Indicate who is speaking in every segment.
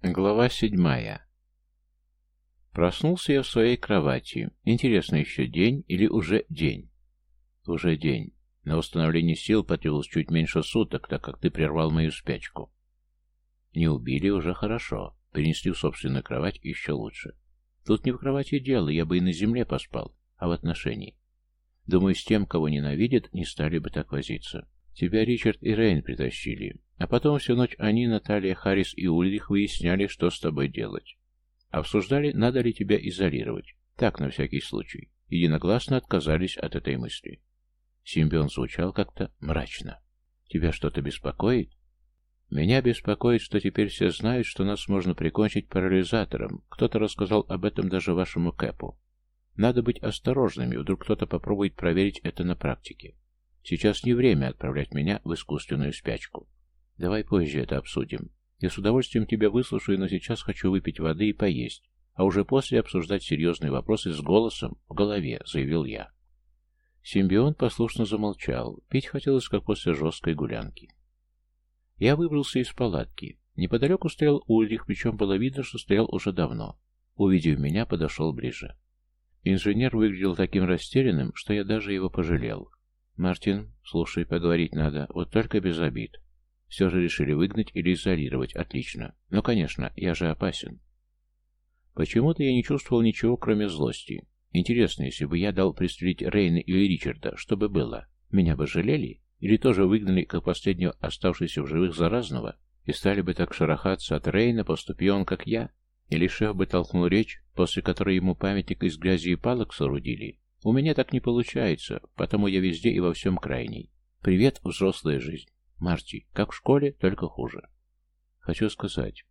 Speaker 1: Глава седьмая. Проснулся я в своей кровати. Интересно, еще день или уже день? Уже день. На восстановление сил потребовалось чуть меньше суток, так как ты прервал мою спячку. Не убили уже хорошо. Перенесли в собственную кровать еще лучше. Тут не в кровати дело, я бы и на земле поспал, а в отношении. Думаю, с тем, кого ненавидят, не стали бы так возиться. Тебя Ричард и Рейн притащили. А потом всю ночь они, Наталья, Харрис и Ульрих выясняли, что с тобой делать. Обсуждали, надо ли тебя изолировать. Так, на всякий случай. Единогласно отказались от этой мысли. Симбион звучал как-то мрачно. «Тебя что-то беспокоит?» «Меня беспокоит, что теперь все знают, что нас можно прикончить парализатором. Кто-то рассказал об этом даже вашему Кэпу. Надо быть осторожными, вдруг кто-то попробует проверить это на практике. Сейчас не время отправлять меня в искусственную спячку. Давай позже это обсудим. Я с удовольствием тебя выслушаю, но сейчас хочу выпить воды и поесть, а уже после обсуждать серьезные вопросы с голосом в голове, заявил я. Симбион послушно замолчал. Пить хотелось, как после жесткой гулянки. Я выбрался из палатки. Неподалеку стоял Ульрих, причем было видно, что стоял уже давно. Увидев меня, подошел ближе. Инженер выглядел таким растерянным, что я даже его пожалел. «Мартин, слушай, поговорить надо, вот только без обид. Все же решили выгнать или изолировать, отлично. Но, конечно, я же опасен». Почему-то я не чувствовал ничего, кроме злости. Интересно, если бы я дал пристрелить Рейна или Ричарда, что бы было? Меня бы жалели? Или тоже выгнали, как последнего оставшегося в живых заразного? И стали бы так шарахаться от Рейна, поступил он, как я? Или шеф бы толкнул речь, после которой ему памятник из грязи и палок соорудили? У меня так не получается, потому я везде и во всем крайний. Привет, взрослая жизнь. Марти, как в школе, только хуже. Хочу сказать,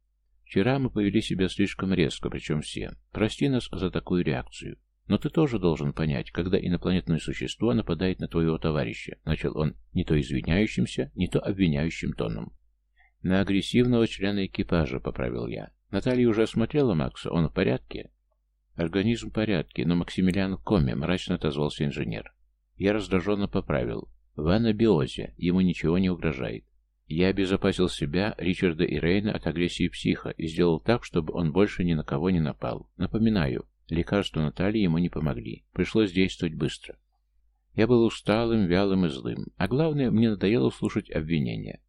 Speaker 1: вчера мы повели себя слишком резко, причем все. Прости нас за такую реакцию. Но ты тоже должен понять, когда инопланетное существо нападает на твоего товарища, начал он не то извиняющимся, не то обвиняющим тоном. На агрессивного члена экипажа, поправил я. Наталья уже осмотрела Макса, он в порядке? «Организм в порядке, но Максимилиан в коме», — мрачно отозвался инженер. Я раздраженно поправил. «В анабиозе, ему ничего не угрожает». Я обезопасил себя, Ричарда и Рейна от агрессии психа и сделал так, чтобы он больше ни на кого не напал. Напоминаю, лекарства Натальи ему не помогли. Пришлось действовать быстро. Я был усталым, вялым и злым. А главное, мне надоело слушать обвинения.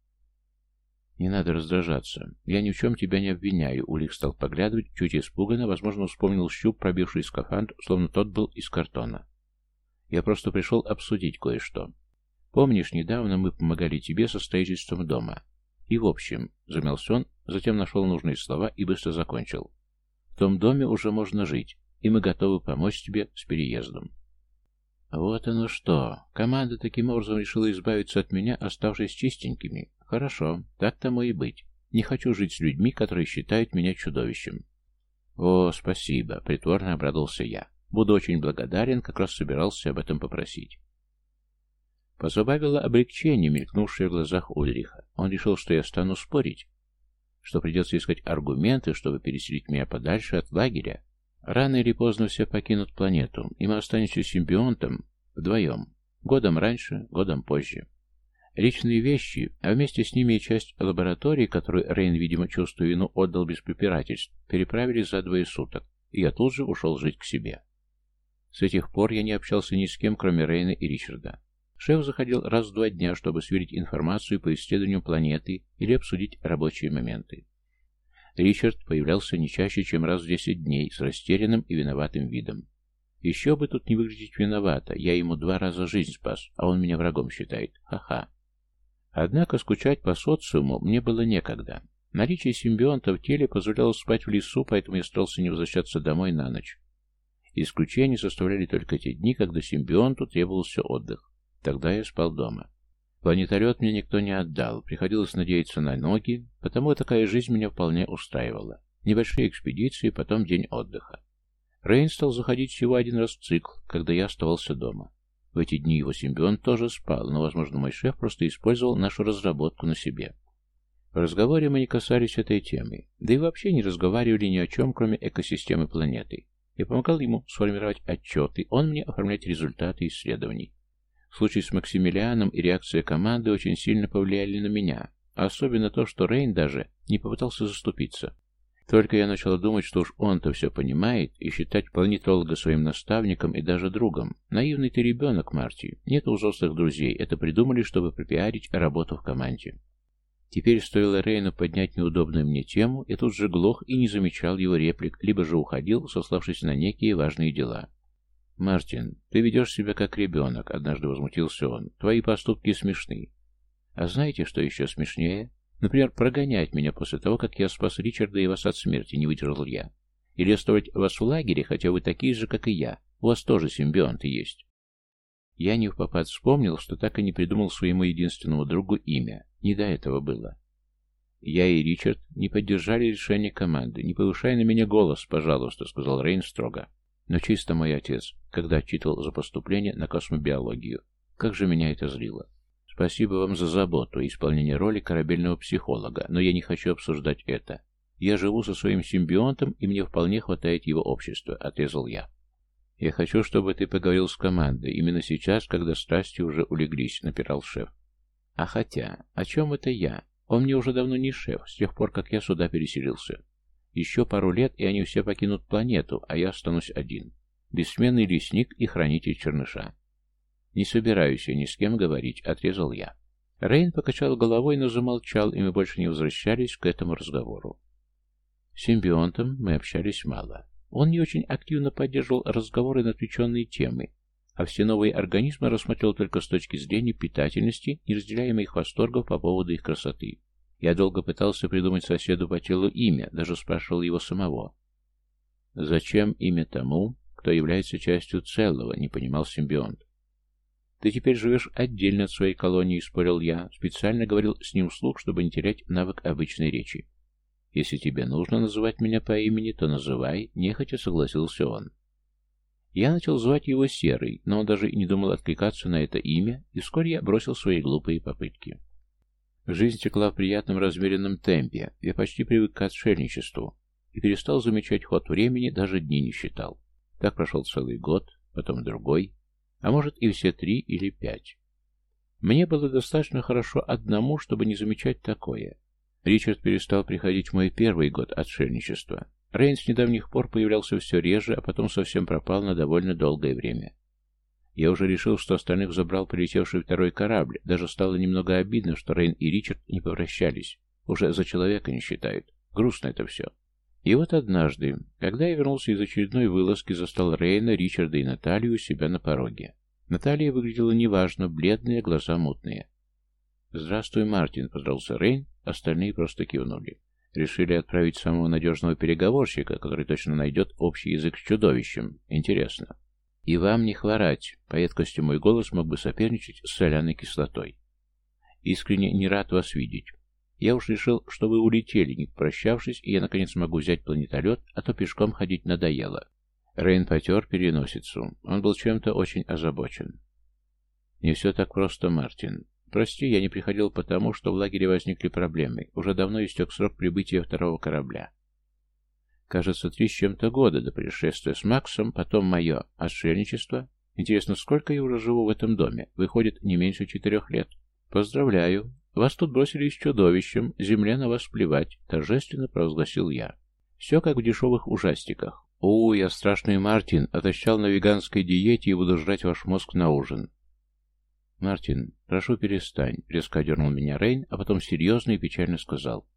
Speaker 1: «Не надо раздражаться. Я ни в чем тебя не обвиняю», — Улик стал поглядывать, чуть испуганно, возможно, вспомнил щуп, пробивший скафандр, словно тот был из картона. «Я просто пришел обсудить кое-что. Помнишь, недавно мы помогали тебе со строительством дома? И в общем...» — замялся он, затем нашел нужные слова и быстро закончил. «В том доме уже можно жить, и мы готовы помочь тебе с переездом». «Вот оно что! Команда таким образом решила избавиться от меня, оставшись чистенькими. Хорошо, так тому и быть. Не хочу жить с людьми, которые считают меня чудовищем. О, спасибо, притворно обрадовался я. Буду очень благодарен, как раз собирался об этом попросить. Позабавило облегчение, мелькнувшее в глазах Ульриха. Он решил, что я стану спорить, что придется искать аргументы, чтобы переселить меня подальше от лагеря. Рано или поздно все покинут планету, и мы останемся симбионтом вдвоем. Годом раньше, годом позже. Личные вещи, а вместе с ними и часть лаборатории, которую Рейн, видимо, чувствуя вину, отдал без препирательств, переправили за двое суток, и я тут же ушел жить к себе. С этих пор я не общался ни с кем, кроме Рейна и Ричарда. Шеф заходил раз в два дня, чтобы сверить информацию по исследованию планеты или обсудить рабочие моменты. Ричард появлялся не чаще, чем раз в десять дней, с растерянным и виноватым видом. Еще бы тут не выглядеть виновато, я ему два раза жизнь спас, а он меня врагом считает. Ха-ха. Однако скучать по социуму мне было некогда. Наличие симбионта в теле позволяло спать в лесу, поэтому я старался не возвращаться домой на ночь. Исключение составляли только те дни, когда симбионту требовался отдых. Тогда я спал дома. Планетолет мне никто не отдал, приходилось надеяться на ноги, потому такая жизнь меня вполне устраивала. Небольшие экспедиции, потом день отдыха. Рейн стал заходить всего один раз в цикл, когда я оставался дома. В эти дни его симбионт тоже спал, но, возможно, мой шеф просто использовал нашу разработку на себе. В разговоре мы не касались этой темы, да и вообще не разговаривали ни о чем, кроме экосистемы планеты. Я помогал ему сформировать отчеты, он мне оформлять результаты исследований. Случай с Максимилианом и реакция команды очень сильно повлияли на меня, а особенно то, что Рейн даже не попытался заступиться. Только я начала думать, что уж он-то все понимает, и считать планетолога своим наставником и даже другом. Наивный ты ребенок, Марти. Нет у взрослых друзей. Это придумали, чтобы пропиарить работу в команде. Теперь стоило Рейну поднять неудобную мне тему, и тут же глох и не замечал его реплик, либо же уходил, сославшись на некие важные дела. «Мартин, ты ведешь себя как ребенок», — однажды возмутился он. «Твои поступки смешны». «А знаете, что еще смешнее?» Например, прогонять меня после того, как я спас Ричарда и вас от смерти, не выдержал я. Или оставить вас в лагере, хотя вы такие же, как и я. У вас тоже симбионты есть. Я не в попад вспомнил, что так и не придумал своему единственному другу имя. Не до этого было. Я и Ричард не поддержали решение команды. «Не повышай на меня голос, пожалуйста», — сказал Рейн строго. Но чисто мой отец, когда отчитывал за поступление на космобиологию. Как же меня это злило. Спасибо вам за заботу и исполнение роли корабельного психолога, но я не хочу обсуждать это. Я живу со своим симбионтом, и мне вполне хватает его общества, отрезал я. Я хочу, чтобы ты поговорил с командой, именно сейчас, когда страсти уже улеглись, напирал шеф. А хотя, о чем это я? Он мне уже давно не шеф, с тех пор, как я сюда переселился. Еще пару лет, и они все покинут планету, а я останусь один. Бессменный лесник и хранитель черныша. «Не собираюсь я ни с кем говорить», — отрезал я. Рейн покачал головой, но замолчал, и мы больше не возвращались к этому разговору. С симбионтом мы общались мало. Он не очень активно поддерживал разговоры на отвлеченные темы, а все новые организмы рассмотрел только с точки зрения питательности и разделяя моих восторгов по поводу их красоты. Я долго пытался придумать соседу по телу имя, даже спрашивал его самого. «Зачем имя тому, кто является частью целого?» — не понимал симбионт. «Ты теперь живешь отдельно от своей колонии», — спорил я. Специально говорил с ним вслух, чтобы не терять навык обычной речи. «Если тебе нужно называть меня по имени, то называй», — нехотя согласился он. Я начал звать его Серый, но он даже и не думал откликаться на это имя, и вскоре я бросил свои глупые попытки. Жизнь текла в приятном размеренном темпе, я почти привык к отшельничеству и перестал замечать ход времени, даже дни не считал. Так прошел целый год, потом другой, а может и все три или пять. Мне было достаточно хорошо одному, чтобы не замечать такое. Ричард перестал приходить в мой первый год отшельничества. Рейн с недавних пор появлялся все реже, а потом совсем пропал на довольно долгое время. Я уже решил, что остальных забрал полетевший второй корабль. Даже стало немного обидно, что Рейн и Ричард не попрощались. Уже за человека не считают. Грустно это все. И вот однажды, когда я вернулся из очередной вылазки, застал Рейна, Ричарда и Наталью у себя на пороге. Наталья выглядела неважно, бледные, глаза мутные. «Здравствуй, Мартин», — поздравился Рейн, остальные просто кивнули. Решили отправить самого надежного переговорщика, который точно найдет общий язык с чудовищем. Интересно. И вам не хворать. По едкости мой голос мог бы соперничать с соляной кислотой. Искренне не рад вас видеть. Я уж решил, что вы улетели, не прощавшись, и я наконец могу взять планетолет, а то пешком ходить надоело. Рейн потер переносицу. Он был чем-то очень озабочен. Не все так просто, Мартин. Прости, я не приходил потому, что в лагере возникли проблемы. Уже давно истек срок прибытия второго корабля. Кажется, три с чем-то года до происшествия с Максом, потом мое отшельничество. Интересно, сколько я уже живу в этом доме? Выходит, не меньше четырех лет. Поздравляю. «Вас тут бросили с чудовищем, земля на вас плевать», — торжественно провозгласил я. Все как в дешевых ужастиках. «О, я страшный Мартин, отощал на веганской диете и буду жрать ваш мозг на ужин». «Мартин, прошу перестань», — резко дернул меня Рейн, а потом серьезно и печально сказал.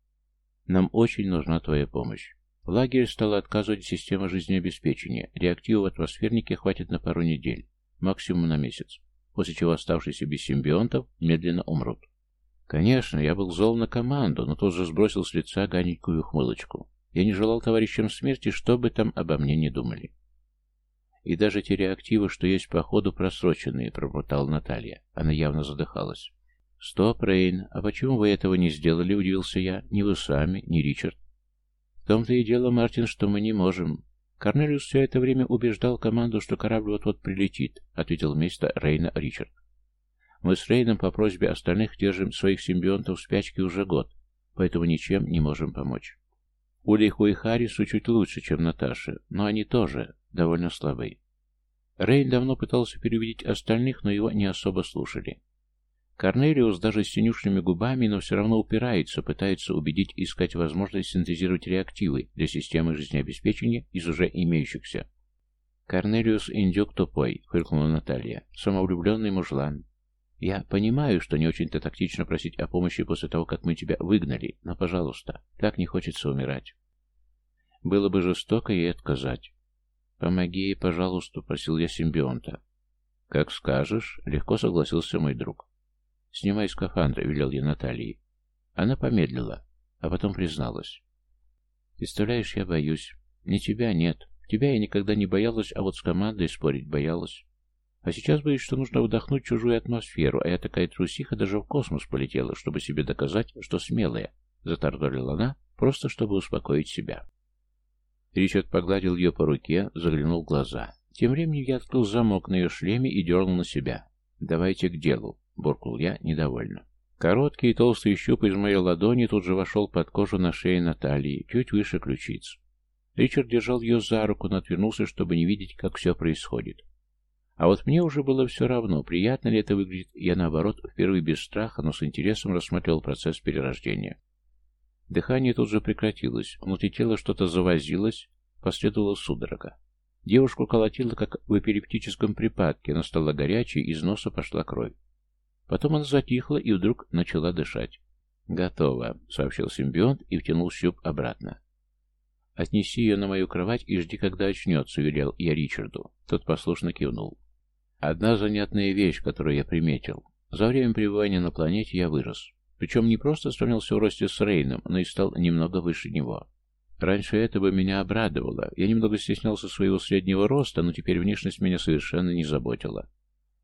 Speaker 1: «Нам очень нужна твоя помощь. В лагере стала отказывать система жизнеобеспечения. Реактивов в атмосфернике хватит на пару недель, максимум на месяц, после чего оставшиеся без симбионтов медленно умрут. Конечно, я был зол на команду, но тут же сбросил с лица ганенькую ухмылочку. Я не желал товарищам смерти, что бы там обо мне не думали. И даже те реактивы, что есть по ходу, просроченные, пробуртала Наталья. Она явно задыхалась. «Стоп, Рейн, а почему вы этого не сделали?» — удивился я. «Ни вы сами, ни Ричард». «В том-то и дело, Мартин, что мы не можем. Корнелиус все это время убеждал команду, что корабль вот-вот прилетит», — ответил вместо Рейна Ричард. Мы с Рейном по просьбе остальных держим своих симбионтов в спячке уже год, поэтому ничем не можем помочь. Улиху и Харрису чуть лучше, чем Наташе, но они тоже довольно слабые. Рейн давно пытался переубедить остальных, но его не особо слушали. Корнелиус даже с синюшными губами, но все равно упирается, пытается убедить и искать возможность синтезировать реактивы для системы жизнеобеспечения из уже имеющихся. «Корнелиус индюк тупой», — фыркнула Наталья. «Самовлюбленный мужлан. Я понимаю, что не очень-то тактично просить о помощи после того, как мы тебя выгнали, но, пожалуйста, так не хочется умирать». Было бы жестоко ей отказать. «Помоги ей, пожалуйста», — просил я симбионта. «Как скажешь», — легко согласился мой друг. «Снимай скафандр», — велел я Наталье. Она помедлила, а потом призналась. «Представляешь, я боюсь. Не тебя нет. Тебя я никогда не боялась, а вот с командой спорить боялась. А сейчас боюсь, что нужно вдохнуть чужую атмосферу, а я такая трусиха даже в космос полетела, чтобы себе доказать, что смелая», — затардорила она, просто чтобы успокоить себя. Ричард погладил ее по руке, заглянул в глаза. Тем временем я открыл замок на ее шлеме и дернул на себя. «Давайте к делу», — буркнул я недовольно. Короткий и толстый щуп из моей ладони тут же вошел под кожу на шее Натальи, чуть выше ключиц. Ричард держал ее за руку, но отвернулся, чтобы не видеть, как все происходит. А вот мне уже было все равно, приятно ли это выглядит, я наоборот, впервые без страха, но с интересом рассматривал процесс перерождения. Дыхание тут же прекратилось, внутри тела что-то завозилось, последовала судорога. Девушку колотило, как в эпилептическом припадке, она стала горячей, из носа пошла кровь. Потом она затихла и вдруг начала дышать. «Готово», — сообщил симбионт и втянул щуп обратно. «Отнеси ее на мою кровать и жди, когда очнется», — велел я Ричарду. Тот послушно кивнул. Одна занятная вещь, которую я приметил. За время пребывания на планете я вырос. Причем не просто сравнялся в росте с Рейном, но и стал немного выше него. Раньше это бы меня обрадовало. Я немного стеснялся своего среднего роста, но теперь внешность меня совершенно не заботила.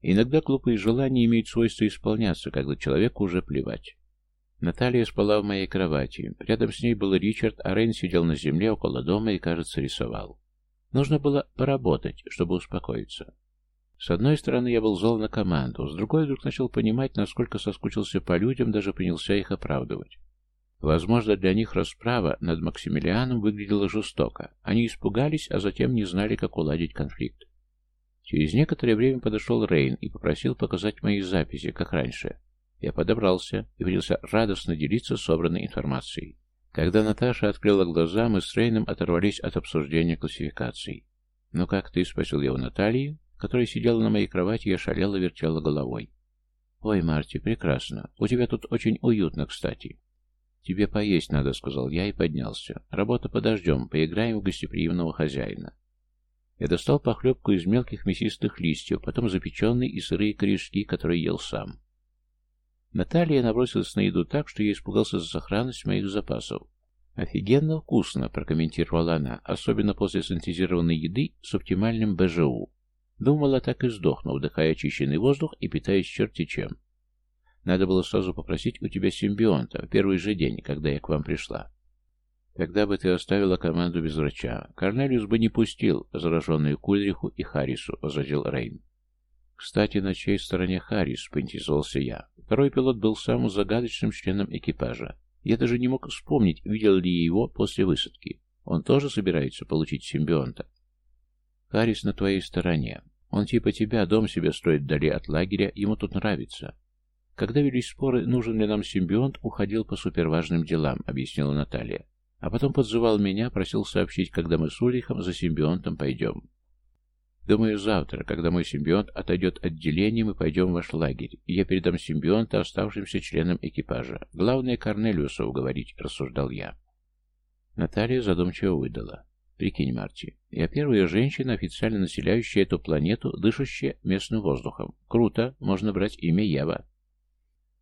Speaker 1: Иногда глупые желания имеют свойство исполняться, когда человеку уже плевать. Наталья спала в моей кровати. Рядом с ней был Ричард, а Рейн сидел на земле около дома и, кажется, рисовал. Нужно было поработать, чтобы успокоиться. С одной стороны, я был зол на команду, с другой вдруг начал понимать, насколько соскучился по людям, даже принялся их оправдывать. Возможно, для них расправа над Максимилианом выглядела жестоко. Они испугались, а затем не знали, как уладить конфликт. Через некоторое время подошел Рейн и попросил показать мои записи, как раньше. Я подобрался и принялся радостно делиться собранной информацией. Когда Наташа открыла глаза, мы с Рейном оторвались от обсуждения классификаций. «Ну как ты?» — спросил я у Натальи, которая сидела на моей кровати и ошалела вертела головой. «Ой, Марти, прекрасно. У тебя тут очень уютно, кстати». «Тебе поесть надо», — сказал я и поднялся. «Работа подождем, поиграем в гостеприимного хозяина». Я достал похлебку из мелких мясистых листьев, потом запеченные и сырые корешки, которые ел сам. Наталья набросилась на еду так, что я испугался за сохранность моих запасов. «Офигенно вкусно», — прокомментировала она, особенно после синтезированной еды с оптимальным БЖУ. Думала, так и сдохну, вдыхая очищенный воздух и питаясь черти чем. Надо было сразу попросить у тебя симбионта в первый же день, когда я к вам пришла. Тогда бы ты оставила команду без врача. Корнелиус бы не пустил зараженную Кульриху и Харрису, — возразил Рейн. Кстати, на чьей стороне Харрис, — поинтересовался я. Второй пилот был самым загадочным членом экипажа. Я даже не мог вспомнить, видел ли его после высадки. Он тоже собирается получить симбионта. Харрис на твоей стороне. Он типа тебя, дом себе строит вдали от лагеря, ему тут нравится. Когда велись споры, нужен ли нам симбионт, уходил по суперважным делам, объяснила Наталья. А потом подзывал меня, просил сообщить, когда мы с Ульрихом за симбионтом пойдем. Думаю, завтра, когда мой симбионт отойдет от деления, мы пойдем в ваш лагерь, и я передам симбионта оставшимся членам экипажа. Главное, Корнелиуса уговорить, рассуждал я. Наталья задумчиво выдала. Прикинь, Марти, я первая женщина, официально населяющая эту планету, дышащая местным воздухом. Круто, можно брать имя Ева.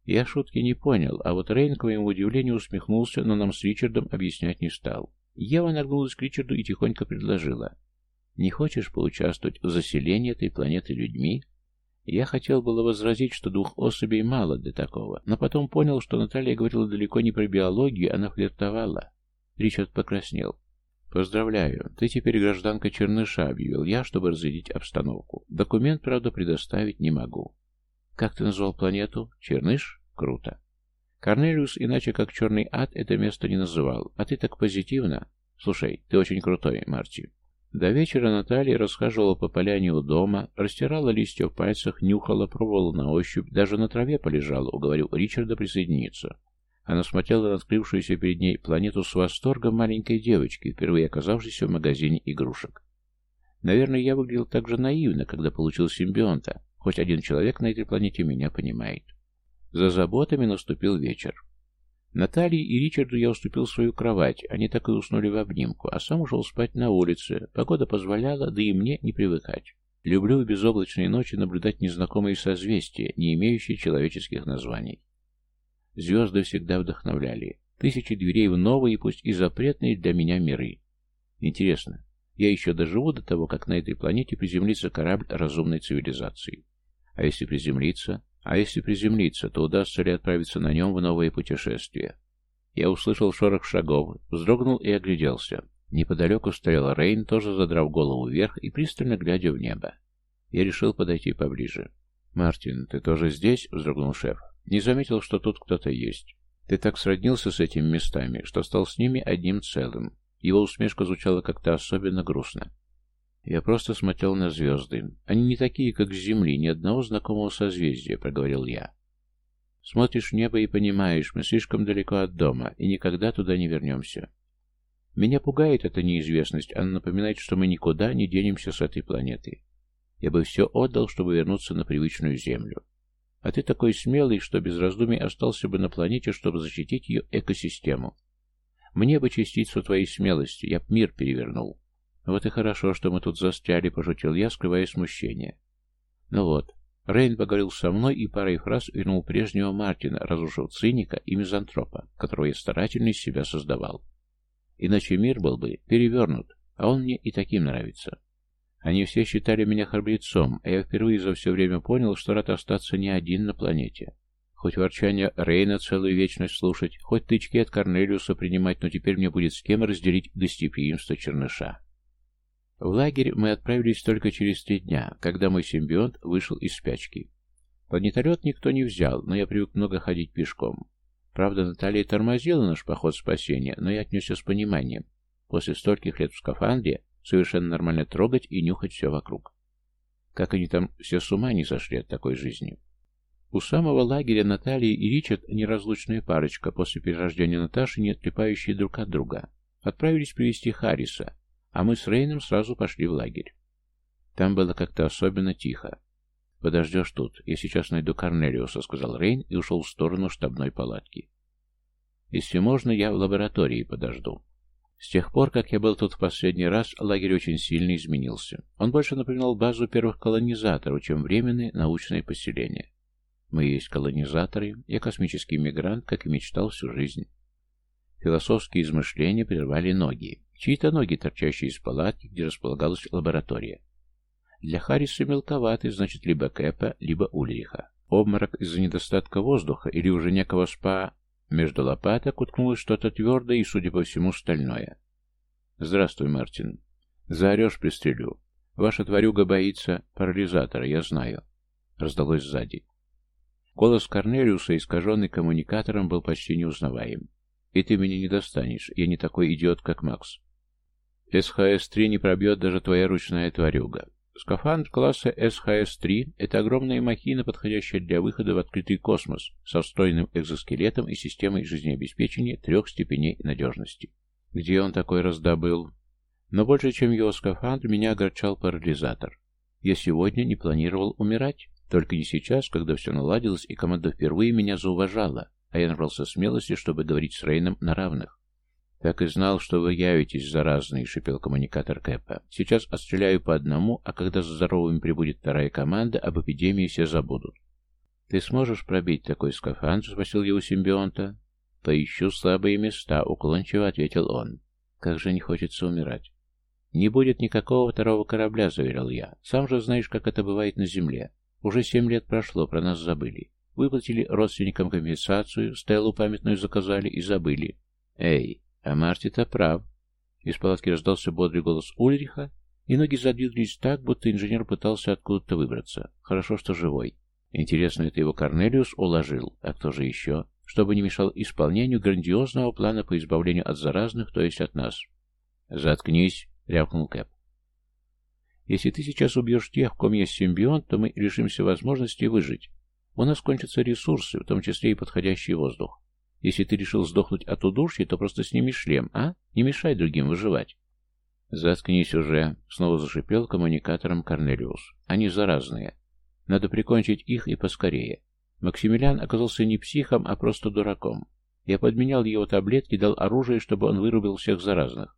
Speaker 1: Я шутки не понял, а вот Рейн, к моему удивлению, усмехнулся, но нам с Ричардом объяснять не стал. Ева нагнулась к Ричарду и тихонько предложила. «Не хочешь поучаствовать в заселении этой планеты людьми?» Я хотел было возразить, что двух особей мало для такого, но потом понял, что Наталья говорила далеко не про биологию, она флиртовала. Ричард покраснел. «Поздравляю, ты теперь гражданка Черныша», — объявил я, чтобы разрядить обстановку. «Документ, правда, предоставить не могу». «Как ты назвал планету? Черныш? Круто». Корнелиус, иначе как Черный ад, это место не называл. А ты так позитивно. Слушай, ты очень крутой, Марти. До вечера Наталья расхаживала по поляне у дома, растирала листья в пальцах, нюхала, пробовала на ощупь, даже на траве полежала, уговорил Ричарда присоединиться. Она смотрела на открывшуюся перед ней планету с восторгом маленькой девочки, впервые оказавшейся в магазине игрушек. Наверное, я выглядел так же наивно, когда получил симбионта. Хоть один человек на этой планете меня понимает. За заботами наступил вечер. Наталье и Ричарду я уступил свою кровать, они так и уснули в обнимку, а сам ушел спать на улице. Погода позволяла, да и мне не привыкать. Люблю в безоблачные ночи наблюдать незнакомые созвездия, не имеющие человеческих названий. Звезды всегда вдохновляли. Тысячи дверей в новые, пусть и запретные для меня миры. Интересно, я еще доживу до того, как на этой планете приземлится корабль разумной цивилизации. А если приземлиться, а если приземлиться, то удастся ли отправиться на нем в новое путешествие? Я услышал шорох шагов, вздрогнул и огляделся. Неподалеку стоял Рейн, тоже задрав голову вверх и пристально глядя в небо. Я решил подойти поближе. «Мартин, ты тоже здесь?» — вздрогнул шеф. «Не заметил, что тут кто-то есть. Ты так сроднился с этими местами, что стал с ними одним целым». Его усмешка звучала как-то особенно грустно. «Я просто смотрел на звезды. Они не такие, как с Земли, ни одного знакомого созвездия», — проговорил я. «Смотришь в небо и понимаешь, мы слишком далеко от дома, и никогда туда не вернемся. Меня пугает эта неизвестность, она напоминает, что мы никуда не денемся с этой планеты. Я бы все отдал, чтобы вернуться на привычную Землю. А ты такой смелый, что без раздумий остался бы на планете, чтобы защитить ее экосистему. Мне бы частицу твоей смелости, я б мир перевернул». «Вот и хорошо, что мы тут застряли», — пошутил я, скрывая смущение. «Ну вот, Рейн поговорил со мной и парой фраз вернул прежнего Мартина, разрушив циника и мизантропа, которого я старательно из себя создавал. Иначе мир был бы перевернут, а он мне и таким нравится. Они все считали меня храбрецом, а я впервые за все время понял, что рад остаться не один на планете. Хоть ворчание Рейна целую вечность слушать, хоть тычки от Корнелиуса принимать, но теперь мне будет с кем разделить гостеприимство черныша. В лагерь мы отправились только через три дня, когда мой симбионт вышел из спячки. Планетолет никто не взял, но я привык много ходить пешком. Правда, Наталья тормозила наш поход спасения, но я отнесся с пониманием. После стольких лет в скафандре совершенно нормально трогать и нюхать все вокруг. Как они там все с ума не сошли от такой жизни. У самого лагеря Наталья и Ричард, неразлучная парочка, после перерождения Наташи, не отлипающие друг от друга, отправились привести Харриса, а мы с Рейном сразу пошли в лагерь. Там было как-то особенно тихо. «Подождешь тут, я сейчас найду Корнелиуса», — сказал Рейн и ушел в сторону штабной палатки. «Если можно, я в лаборатории подожду». С тех пор, как я был тут в последний раз, лагерь очень сильно изменился. Он больше напоминал базу первых колонизаторов, чем временное научное поселение. Мы есть колонизаторы, я космический мигрант, как и мечтал всю жизнь. Философские измышления прервали ноги. Чьи-то ноги, торчащие из палатки, где располагалась лаборатория. Для Харриса мелковаты, значит, либо Кэпа, либо Ульриха. Обморок из-за недостатка воздуха или уже некого спа... Между лопаток уткнулось что-то твердое и, судя по всему, стальное. «Здравствуй, Мартин. Заорешь, пристрелю. Ваша тварюга боится парализатора, я знаю». Раздалось сзади. Голос Корнелиуса, искаженный коммуникатором, был почти неузнаваем. «И ты меня не достанешь. Я не такой идиот, как Макс. СХС-3 не пробьет даже твоя ручная тварюга. Скафандр класса СХС-3 – это огромная махина, подходящая для выхода в открытый космос, со встроенным экзоскелетом и системой жизнеобеспечения трех степеней надежности. Где он такой раздобыл? Но больше, чем его скафандр, меня огорчал парализатор. Я сегодня не планировал умирать, только не сейчас, когда все наладилось и команда впервые меня зауважала, а я набрался смелости, чтобы говорить с Рейном на равных. «Так и знал, что вы явитесь, заразный», — шипел коммуникатор Кэпа. «Сейчас отстреляю по одному, а когда за здоровыми прибудет вторая команда, об эпидемии все забудут». «Ты сможешь пробить такой скафандр?» — спросил его симбионта. «Поищу слабые места», — уклончиво ответил он. «Как же не хочется умирать». «Не будет никакого второго корабля», — заверил я. «Сам же знаешь, как это бывает на Земле. Уже семь лет прошло, про нас забыли. Выплатили родственникам компенсацию, стелу памятную заказали и забыли. Эй, а Марти-то прав. Из палатки раздался бодрый голос Ульриха, и ноги задвинулись так, будто инженер пытался откуда-то выбраться. Хорошо, что живой. Интересно, это его Корнелиус уложил, а кто же еще? Чтобы не мешал исполнению грандиозного плана по избавлению от заразных, то есть от нас. «Заткнись!» — рявкнул Кэп. Если ты сейчас убьешь тех, в ком есть симбионт, то мы лишимся возможности выжить. У нас кончатся ресурсы, в том числе и подходящий воздух. Если ты решил сдохнуть от удушья, то просто сними шлем, а? Не мешай другим выживать. «Заткнись уже!» — снова зашипел коммуникатором Корнелиус. «Они заразные. Надо прикончить их и поскорее». Максимилиан оказался не психом, а просто дураком. Я подменял его таблетки, дал оружие, чтобы он вырубил всех заразных.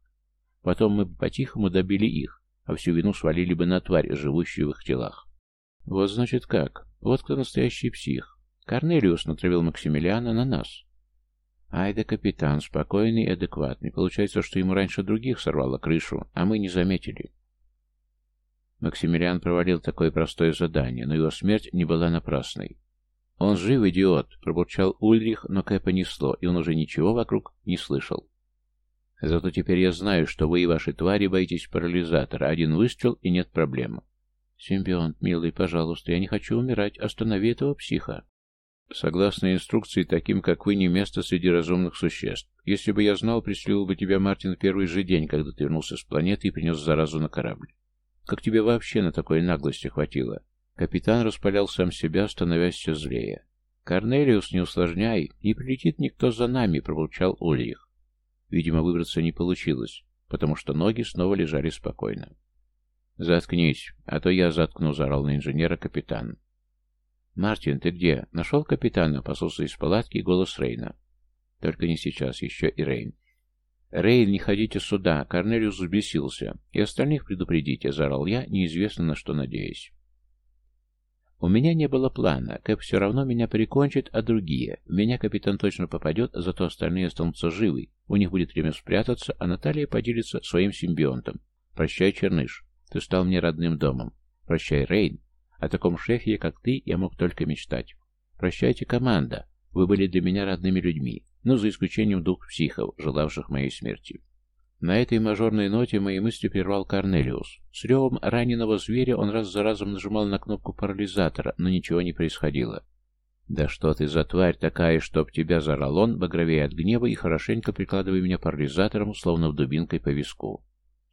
Speaker 1: Потом мы бы по-тихому добили их, а всю вину свалили бы на тварь, живущую в их телах. Вот значит как. Вот кто настоящий псих. Корнелиус натравил Максимилиана на нас. Ай да капитан, спокойный и адекватный. Получается, что ему раньше других сорвало крышу, а мы не заметили. Максимилиан провалил такое простое задание, но его смерть не была напрасной. «Он жив, идиот!» — пробурчал Ульрих, но Кэпа несло, и он уже ничего вокруг не слышал. «Зато теперь я знаю, что вы и ваши твари боитесь парализатора. Один выстрел, и нет проблем». «Симбионт, милый, пожалуйста, я не хочу умирать. Останови этого психа». Согласно инструкции, таким, как вы, не место среди разумных существ. Если бы я знал, преследовал бы тебя, Мартин, в первый же день, когда ты вернулся с планеты и принес заразу на корабль. Как тебе вообще на такой наглости хватило? Капитан распалял сам себя, становясь все злее. «Корнелиус, не усложняй, не прилетит никто за нами», — пробурчал Ульрих. Видимо, выбраться не получилось, потому что ноги снова лежали спокойно. «Заткнись, а то я заткну», — заорал на инженера капитан. «Мартин, ты где? Нашел капитана?» — послался из палатки голос Рейна. «Только не сейчас, еще и Рейн». «Рейн, не ходите сюда!» Корнелиус взбесился. «И остальных предупредите!» — заорал я, неизвестно на что надеясь. У меня не было плана. Кэп все равно меня прикончит, а другие. В меня капитан точно попадет, зато остальные останутся живы. У них будет время спрятаться, а Наталья поделится своим симбионтом. Прощай, Черныш. Ты стал мне родным домом. Прощай, Рейн. О таком шефе, как ты, я мог только мечтать. Прощайте, команда. Вы были для меня родными людьми, но за исключением двух психов, желавших моей смерти. На этой мажорной ноте мои мысли прервал Корнелиус. С ревом раненого зверя он раз за разом нажимал на кнопку парализатора, но ничего не происходило. «Да что ты за тварь такая, чтоб тебя зарал он, от гнева и хорошенько прикладывая меня парализатором, словно в дубинкой по виску.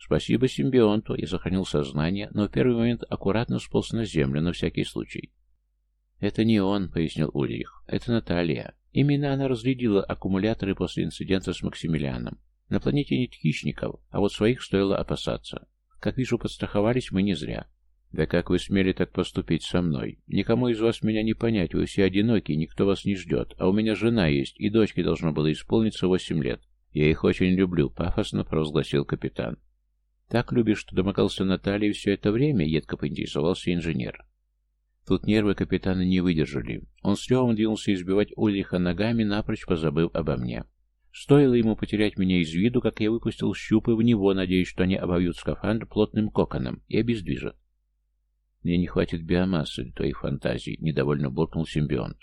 Speaker 1: Спасибо симбионту, я сохранил сознание, но в первый момент аккуратно сполз на землю, на всякий случай. «Это не он», — пояснил Ульрих. «Это Наталья. Именно она разрядила аккумуляторы после инцидента с Максимилианом. На планете нет хищников, а вот своих стоило опасаться. Как вижу, подстраховались мы не зря. Да как вы смели так поступить со мной? Никому из вас меня не понять, вы все одиноки, никто вас не ждет, а у меня жена есть, и дочке должно было исполниться восемь лет. Я их очень люблю», — пафосно провозгласил капитан. «Так любишь, что домогался Натальи все это время?» — едко поинтересовался инженер. Тут нервы капитана не выдержали. Он с ревом двинулся избивать Ульриха ногами, напрочь позабыв обо мне. Стоило ему потерять меня из виду, как я выпустил щупы в него, надеясь, что они обовьют скафандр плотным коконом и обездвижат. «Мне не хватит биомассы для твоих фантазий», — недовольно буркнул симбионт.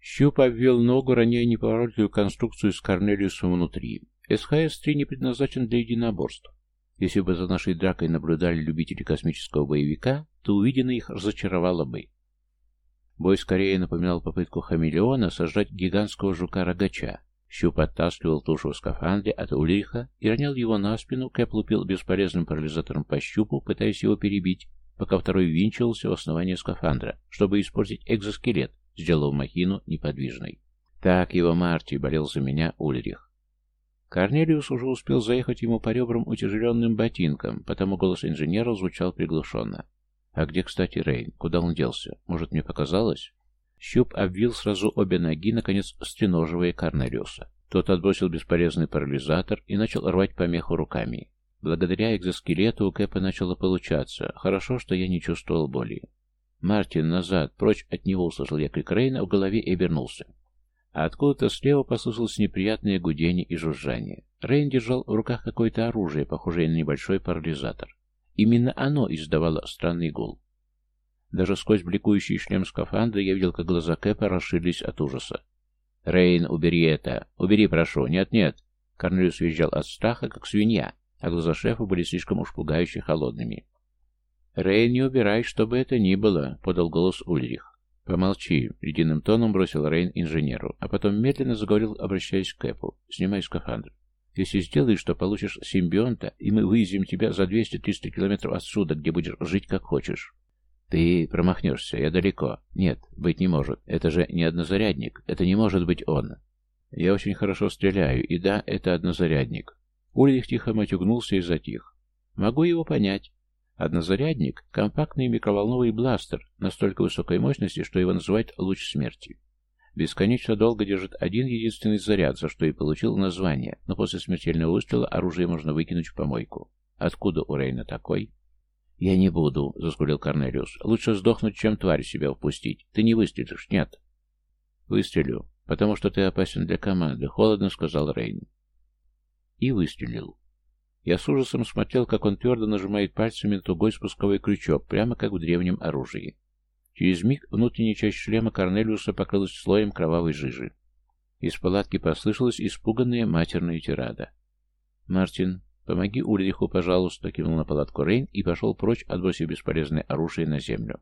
Speaker 1: Щуп обвел ногу, роняя неповоротливую конструкцию с Корнелиусом внутри. СХС-3 не предназначен для единоборств. Если бы за нашей дракой наблюдали любители космического боевика, то увиденное их разочаровало бы. Бой скорее напоминал попытку хамелеона сожрать гигантского жука-рогача. Щуп оттаскивал тушу в скафандре от Ульриха и ронял его на спину, Кэп лупил бесполезным парализатором по щупу, пытаясь его перебить, пока второй винчивался в основание скафандра, чтобы испортить экзоскелет, сделав махину неподвижной. «Так его Марти!» — болел за меня Ульрих. Корнелиус уже успел заехать ему по ребрам утяжеленным ботинком, потому голос инженера звучал приглушенно. «А где, кстати, Рейн? Куда он делся? Может, мне показалось?» Щуп обвил сразу обе ноги, наконец стреноживая Корнелиуса. Тот отбросил бесполезный парализатор и начал рвать помеху руками. Благодаря экзоскелету у Кэпа начало получаться. Хорошо, что я не чувствовал боли. «Мартин, назад! Прочь от него!» — услышал я крик Рейна в голове и обернулся а откуда-то слева послышалось неприятное гудение и жужжание. Рейн держал в руках какое-то оружие, похожее на небольшой парализатор. Именно оно издавало странный гул. Даже сквозь бликующий шлем скафандра я видел, как глаза Кэпа расширились от ужаса. «Рейн, убери это! Убери, прошу! Нет-нет!» Корнелиус визжал от страха, как свинья, а глаза шефа были слишком уж пугающе холодными. «Рейн, не убирай, что бы это ни было!» — подал голос Ульрих. «Помолчи», — ледяным тоном бросил Рейн инженеру, а потом медленно заговорил, обращаясь к Кэпу. «Снимай скафандр». Если сделаешь, то получишь симбионта, и мы вывезем тебя за 200-300 километров отсюда, где будешь жить как хочешь. Ты промахнешься, я далеко. Нет, быть не может. Это же не однозарядник. Это не может быть он. Я очень хорошо стреляю, и да, это однозарядник. Ульрих тихо матюгнулся и затих. Могу его понять. Однозарядник — компактный микроволновый бластер настолько высокой мощности, что его называют «луч смерти». Бесконечно долго держит один единственный заряд, за что и получил название, но после смертельного выстрела оружие можно выкинуть в помойку. Откуда у Рейна такой? «Я не буду», — заскулил Корнелиус. «Лучше сдохнуть, чем тварь себя впустить. Ты не выстрелишь, нет?» «Выстрелю, потому что ты опасен для команды», — холодно сказал Рейн. И выстрелил. Я с ужасом смотрел, как он твердо нажимает пальцами на тугой спусковой крючок, прямо как в древнем оружии. Через миг внутренняя часть шлема Корнелиуса покрылась слоем кровавой жижи. Из палатки послышалась испуганная матерная тирада. «Мартин, помоги Ульриху, пожалуйста», — кивнул на палатку Рейн и пошел прочь, отбросив бесполезное оружие на землю.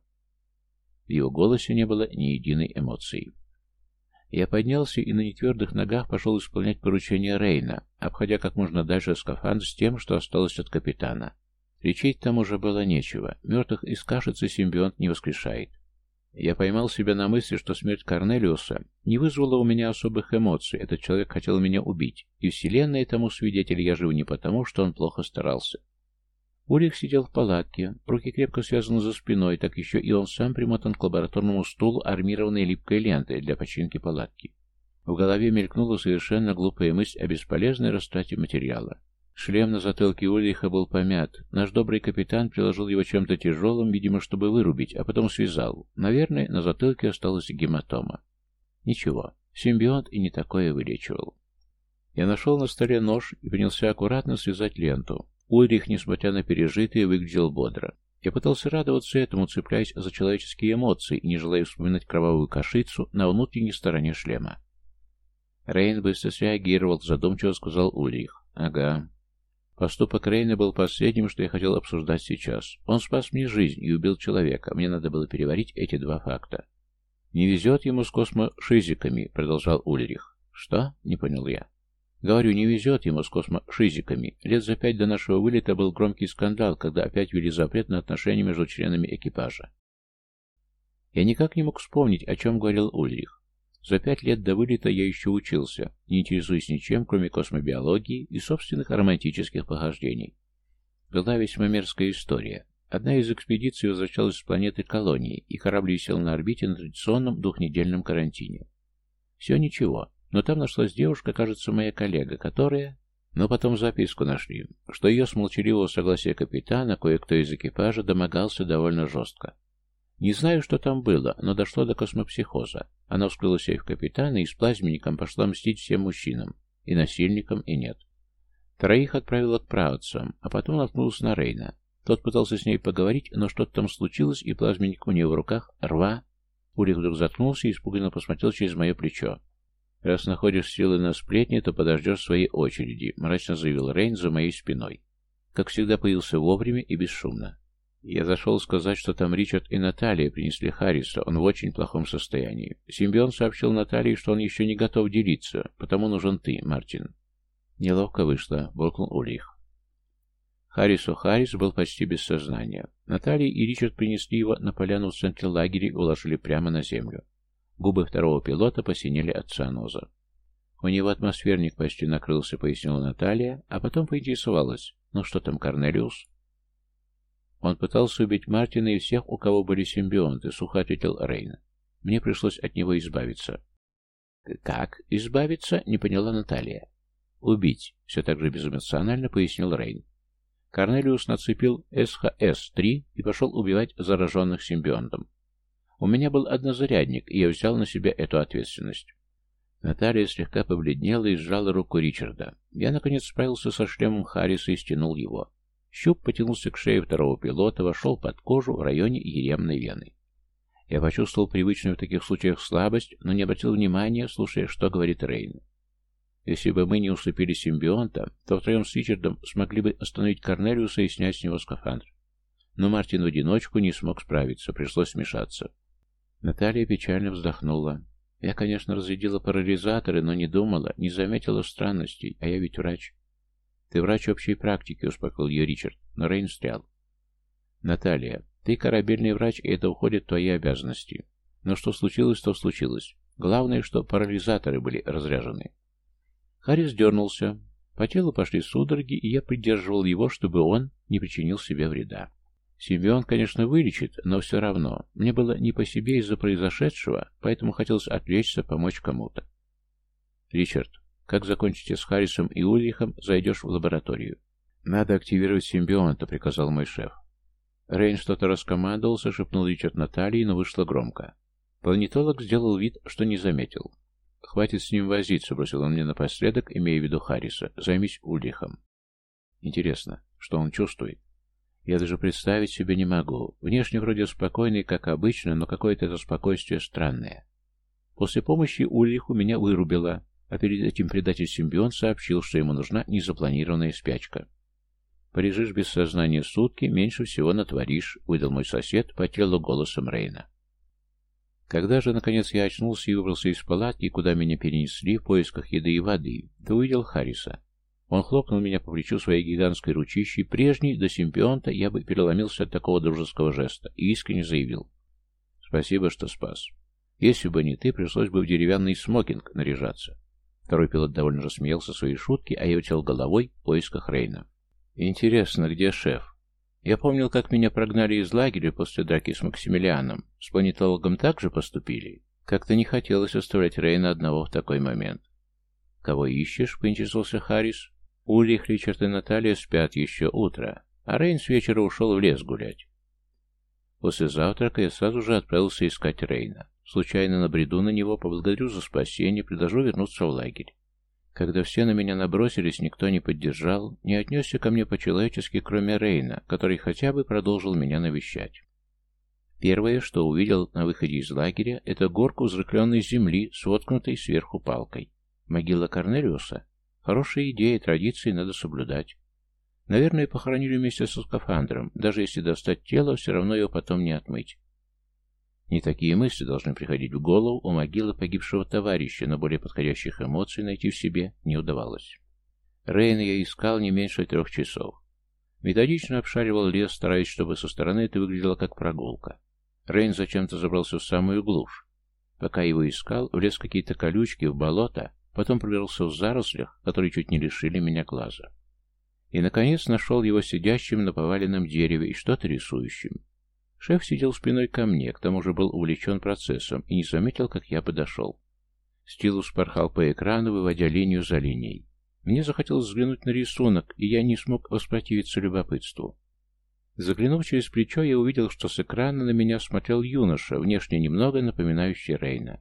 Speaker 1: В его голосе не было ни единой эмоции. Я поднялся и на нетвердых ногах пошел исполнять поручение Рейна, обходя как можно дальше скафандр с тем, что осталось от капитана. Лечить там уже было нечего, мертвых из кашицы симбионт не воскрешает. Я поймал себя на мысли, что смерть Корнелиуса не вызвала у меня особых эмоций, этот человек хотел меня убить, и вселенная тому свидетель я жив не потому, что он плохо старался. Улик сидел в палатке, руки крепко связаны за спиной, так еще и он сам примотан к лабораторному стулу армированной липкой лентой для починки палатки. В голове мелькнула совершенно глупая мысль о бесполезной растрате материала. Шлем на затылке Ульриха был помят. Наш добрый капитан приложил его чем-то тяжелым, видимо, чтобы вырубить, а потом связал. Наверное, на затылке осталась гематома. Ничего, симбионт и не такое вылечивал. Я нашел на столе нож и принялся аккуратно связать ленту. Ульрих, несмотря на пережитые, выглядел бодро. Я пытался радоваться этому, цепляясь за человеческие эмоции и не желая вспоминать кровавую кашицу на внутренней стороне шлема. Рейн быстро среагировал, задумчиво сказал Ульрих. «Ага». Поступок Рейна был последним, что я хотел обсуждать сейчас. Он спас мне жизнь и убил человека. Мне надо было переварить эти два факта. «Не везет ему с космошизиками», — продолжал Ульрих. «Что?» — не понял я. Говорю, не везет ему с космошизиками. Лет за пять до нашего вылета был громкий скандал, когда опять ввели запрет на отношения между членами экипажа. Я никак не мог вспомнить, о чем говорил Ульрих. За пять лет до вылета я еще учился, не интересуясь ничем, кроме космобиологии и собственных романтических похождений. Была весьма мерзкая история. Одна из экспедиций возвращалась с планеты колонии, и корабль висел на орбите на традиционном двухнедельном карантине. Все ничего, но там нашлась девушка, кажется, моя коллега, которая... Но потом записку нашли, что ее с молчаливого согласия капитана кое-кто из экипажа домогался довольно жестко. Не знаю, что там было, но дошло до космопсихоза. Она вскрыла сейф капитана и с плазменником пошла мстить всем мужчинам, и насильникам, и нет. Троих отправила к праотцам, а потом наткнулась на Рейна. Тот пытался с ней поговорить, но что-то там случилось, и плазменник у нее в руках рва. Урик вдруг заткнулся и испуганно посмотрел через мое плечо. «Раз находишь силы на сплетни, то подождешь своей очереди», — мрачно заявил Рейн за моей спиной. Как всегда, появился вовремя и бесшумно. Я зашел сказать, что там Ричард и Наталья принесли Харриса, он в очень плохом состоянии. Симбион сообщил Наталье, что он еще не готов делиться, потому нужен ты, Мартин. Неловко вышло, буркнул Ульрих. Харрису Харрис был почти без сознания. Наталья и Ричард принесли его на поляну в центре лагеря и уложили прямо на землю. Губы второго пилота посинели от цианоза. У него атмосферник почти накрылся, пояснила Наталья, а потом поинтересовалась. Ну что там, Корнелиус? Он пытался убить Мартина и всех, у кого были симбионты, сухо ответил Рейн. Мне пришлось от него избавиться. Как избавиться? Не поняла Наталья. Убить, все так же безэмоционально пояснил Рейн. Корнелиус нацепил СХС-3 и пошел убивать зараженных симбионтом. У меня был однозарядник, и я взял на себя эту ответственность. Наталья слегка побледнела и сжала руку Ричарда. Я, наконец, справился со шлемом Харриса и стянул его. Щуп потянулся к шее второго пилота, вошел под кожу в районе еремной вены. Я почувствовал привычную в таких случаях слабость, но не обратил внимания, слушая, что говорит Рейн. Если бы мы не уступили симбионта, то втроем с Ричардом смогли бы остановить Корнелиуса и снять с него скафандр. Но Мартин в одиночку не смог справиться, пришлось вмешаться. Наталья печально вздохнула. Я, конечно, разрядила парализаторы, но не думала, не заметила странностей, а я ведь врач. Ты врач общей практики, успокоил ее Ричард, но Рейн встрял. Наталья, ты корабельный врач, и это уходит в твои обязанности. Но что случилось, то случилось. Главное, что парализаторы были разряжены. Харрис дернулся. По телу пошли судороги, и я придерживал его, чтобы он не причинил себе вреда. Симбион, конечно, вылечит, но все равно. Мне было не по себе из-за произошедшего, поэтому хотелось отвлечься, помочь кому-то. Ричард, как закончите с Харрисом и Ульрихом, зайдешь в лабораторию. Надо активировать симбионта, приказал мой шеф. Рейн что-то раскомандовался, шепнул Ричард Натальи, но вышло громко. Планетолог сделал вид, что не заметил. «Хватит с ним возиться», — бросил он мне напоследок, имея в виду Харриса. «Займись Ульрихом». Интересно, что он чувствует? Я даже представить себе не могу. Внешне вроде спокойный, как обычно, но какое-то это спокойствие странное. После помощи Ульриху меня вырубило, а перед этим предатель-симбион сообщил, что ему нужна незапланированная спячка. «Полежишь без сознания сутки, меньше всего натворишь», — выдал мой сосед по телу голосом Рейна. Когда же, наконец, я очнулся и выбрался из палатки, куда меня перенесли в поисках еды и воды, то увидел Харриса. Он хлопнул меня по плечу своей гигантской ручищей. Прежний, до симбионта, я бы переломился от такого дружеского жеста и искренне заявил. Спасибо, что спас. Если бы не ты, пришлось бы в деревянный смокинг наряжаться. Второй пилот довольно рассмеялся своей шутки, а я утел головой в поисках Рейна. Интересно, где шеф? Я помнил, как меня прогнали из лагеря после драки с Максимилианом. С планетологом так же поступили. Как-то не хотелось оставлять Рейна одного в такой момент. «Кого ищешь?» — поинтересовался Харрис. Ульрих, Ричард и Наталья спят еще утро, а Рейн с вечера ушел в лес гулять. После завтрака я сразу же отправился искать Рейна. Случайно набреду на него, поблагодарю за спасение, предложу вернуться в лагерь. Когда все на меня набросились, никто не поддержал, не отнесся ко мне по-человечески, кроме Рейна, который хотя бы продолжил меня навещать. Первое, что увидел на выходе из лагеря, это горку взрыкленной земли с воткнутой сверху палкой. Могила Корнелиуса? Хорошая идея, традиции надо соблюдать. Наверное, похоронили вместе со скафандром. Даже если достать тело, все равно его потом не отмыть. Не такие мысли должны приходить в голову у могилы погибшего товарища, но более подходящих эмоций найти в себе не удавалось. Рейна я искал не меньше трех часов. Методично обшаривал лес, стараясь, чтобы со стороны это выглядело как прогулка. Рейн зачем-то забрался в самую глушь. Пока его искал, влез какие-то колючки в болото, Потом пробирался в зарослях, которые чуть не лишили меня глаза. И, наконец, нашел его сидящим на поваленном дереве и что-то рисующим. Шеф сидел спиной ко мне, к тому же был увлечен процессом и не заметил, как я подошел. Стилус порхал по экрану, выводя линию за линией. Мне захотелось взглянуть на рисунок, и я не смог воспротивиться любопытству. Заглянув через плечо, я увидел, что с экрана на меня смотрел юноша, внешне немного напоминающий Рейна.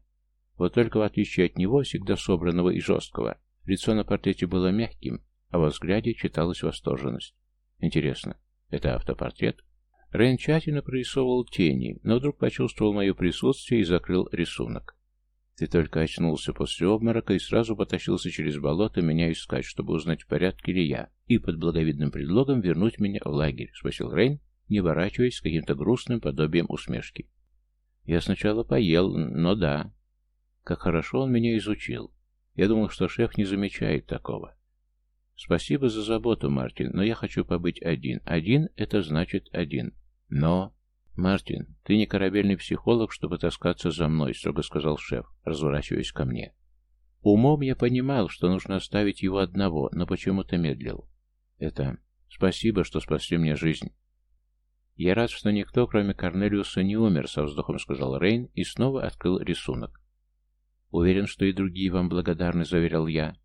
Speaker 1: Вот только в отличие от него, всегда собранного и жесткого, лицо на портрете было мягким, а во взгляде читалась восторженность. Интересно, это автопортрет? Рейн тщательно прорисовывал тени, но вдруг почувствовал мое присутствие и закрыл рисунок. Ты только очнулся после обморока и сразу потащился через болото меня искать, чтобы узнать, в порядке ли я, и под благовидным предлогом вернуть меня в лагерь, спросил Рейн, не оборачиваясь с каким-то грустным подобием усмешки. Я сначала поел, но да, как хорошо он меня изучил. Я думал, что шеф не замечает такого. Спасибо за заботу, Мартин, но я хочу побыть один. Один — это значит один. Но... Мартин, ты не корабельный психолог, чтобы таскаться за мной, строго сказал шеф, разворачиваясь ко мне. Умом я понимал, что нужно оставить его одного, но почему-то медлил. Это... Спасибо, что спасли мне жизнь. Я рад, что никто, кроме Корнелиуса, не умер, со вздохом сказал Рейн и снова открыл рисунок. «Уверен, что и другие вам благодарны», — заверял я.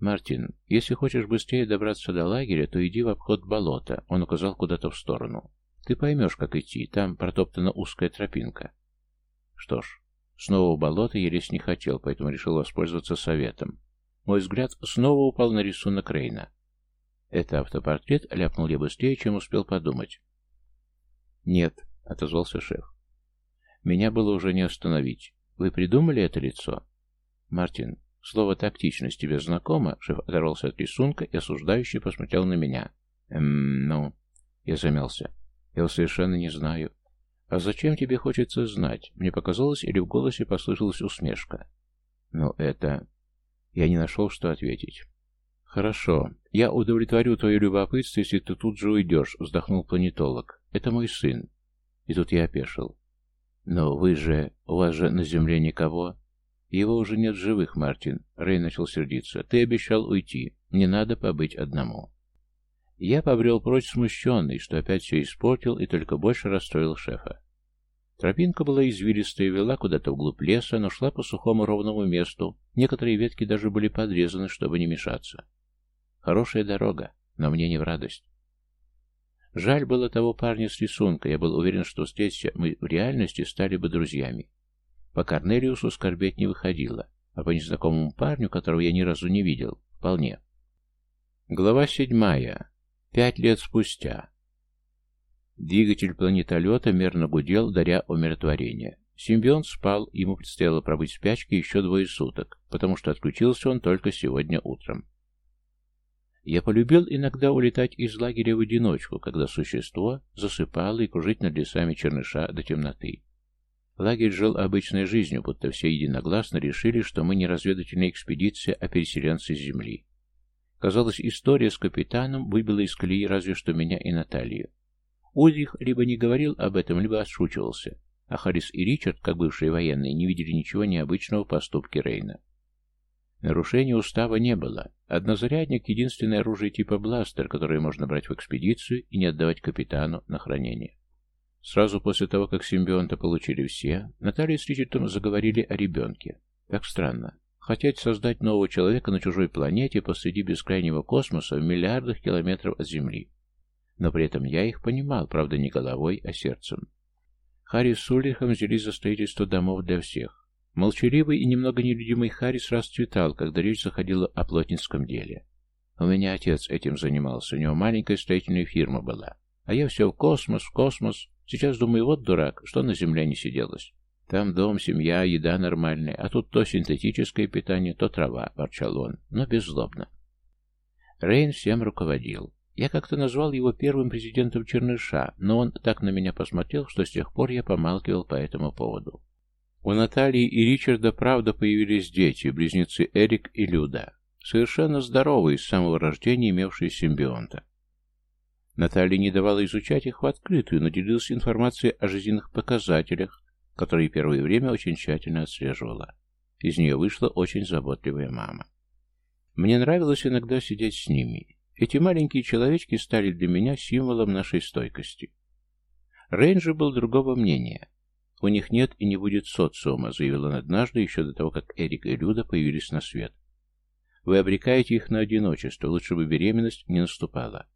Speaker 1: «Мартин, если хочешь быстрее добраться до лагеря, то иди в обход болота», — он указал куда-то в сторону. «Ты поймешь, как идти, там протоптана узкая тропинка». Что ж, снова в болото я лезть не хотел, поэтому решил воспользоваться советом. Мой взгляд снова упал на рисунок Рейна. «Это автопортрет?» — ляпнул я быстрее, чем успел подумать. «Нет», — отозвался шеф. Меня было уже не остановить. Вы придумали это лицо? Мартин, слово «тактичность» тебе знакомо? Шеф оторвался от рисунка и осуждающе посмотрел на меня. Эм, ну... Я замялся. Я совершенно не знаю. А зачем тебе хочется знать? Мне показалось, или в голосе послышалась усмешка. Ну, это... Я не нашел, что ответить. Хорошо. «Я удовлетворю твое любопытство, если ты тут же уйдешь», — вздохнул планетолог. «Это мой сын». И тут я опешил. «Но вы же... У вас же на Земле никого...» «Его уже нет в живых, Мартин», — Рэй начал сердиться. «Ты обещал уйти. Мне надо побыть одному». Я побрел прочь смущенный, что опять все испортил и только больше расстроил шефа. Тропинка была извилистая, вела куда-то вглубь леса, но шла по сухому ровному месту. Некоторые ветки даже были подрезаны, чтобы не мешаться. Хорошая дорога, но мне не в радость. Жаль было того парня с рисунка, я был уверен, что встретимся мы в реальности стали бы друзьями. По Корнелиусу скорбеть не выходило, а по незнакомому парню, которого я ни разу не видел, вполне. Глава седьмая. Пять лет спустя. Двигатель планетолета мерно гудел, даря умиротворение. Симбион спал, ему предстояло пробыть в спячке еще двое суток, потому что отключился он только сегодня утром. Я полюбил иногда улетать из лагеря в одиночку, когда существо засыпало и кружить над лесами черныша до темноты. Лагерь жил обычной жизнью, будто все единогласно решили, что мы не разведывательная экспедиция, а переселенцы с Земли. Казалось, история с капитаном выбила из колеи разве что меня и Наталью. Ульрих либо не говорил об этом, либо отшучивался, а Харрис и Ричард, как бывшие военные, не видели ничего необычного в поступке Рейна. Нарушения устава не было. Однозарядник — единственное оружие типа бластер, которое можно брать в экспедицию и не отдавать капитану на хранение. Сразу после того, как симбионта получили все, Наталья с Ричардом заговорили о ребенке. Так странно. Хотеть создать нового человека на чужой планете посреди бескрайнего космоса в миллиардах километров от Земли. Но при этом я их понимал, правда не головой, а сердцем. Харрис с Ульрихом взялись за строительство домов для всех. Молчаливый и немного нелюдимый Харрис расцветал, когда речь заходила о плотницком деле. У меня отец этим занимался, у него маленькая строительная фирма была. А я все в космос, в космос. Сейчас думаю, вот дурак, что на земле не сиделось. Там дом, семья, еда нормальная, а тут то синтетическое питание, то трава, ворчал он, но беззлобно. Рейн всем руководил. Я как-то назвал его первым президентом Черныша, но он так на меня посмотрел, что с тех пор я помалкивал по этому поводу. У Натальи и Ричарда, правда, появились дети, близнецы Эрик и Люда, совершенно здоровые, с самого рождения имевшие симбионта. Наталья не давала изучать их в открытую, но делилась информацией о жизненных показателях, которые первое время очень тщательно отслеживала. Из нее вышла очень заботливая мама. Мне нравилось иногда сидеть с ними. Эти маленькие человечки стали для меня символом нашей стойкости. Рейнджер был другого мнения. «У них нет и не будет социума», — заявил он однажды, еще до того, как Эрик и Люда появились на свет. «Вы обрекаете их на одиночество, лучше бы беременность не наступала».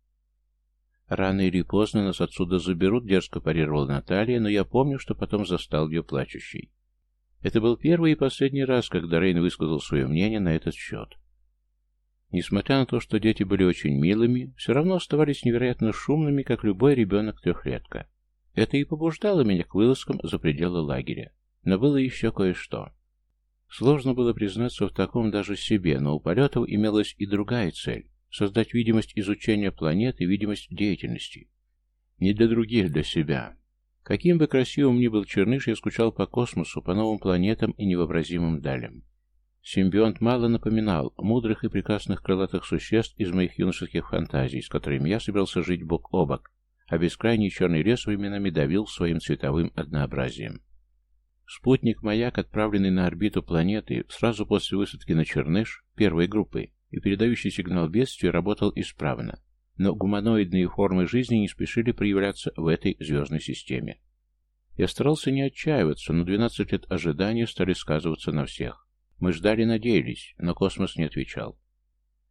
Speaker 1: «Рано или поздно нас отсюда заберут», — дерзко парировала Наталья, но я помню, что потом застал ее плачущей. Это был первый и последний раз, когда Рейн высказал свое мнение на этот счет. Несмотря на то, что дети были очень милыми, все равно оставались невероятно шумными, как любой ребенок трехлетка. Это и побуждало меня к вылазкам за пределы лагеря. Но было еще кое-что. Сложно было признаться в таком даже себе, но у полетов имелась и другая цель — создать видимость изучения планеты, видимость деятельности. Не для других, для себя. Каким бы красивым ни был Черныш, я скучал по космосу, по новым планетам и невообразимым далям. Симбионт мало напоминал мудрых и прекрасных крылатых существ из моих юношеских фантазий, с которыми я собирался жить бок о бок, а бескрайний черный лес временами давил своим цветовым однообразием. Спутник-маяк, отправленный на орбиту планеты сразу после высадки на Черныш первой группы, и передающий сигнал бедствия работал исправно, но гуманоидные формы жизни не спешили проявляться в этой звездной системе. Я старался не отчаиваться, но 12 лет ожидания стали сказываться на всех. Мы ждали, надеялись, но космос не отвечал.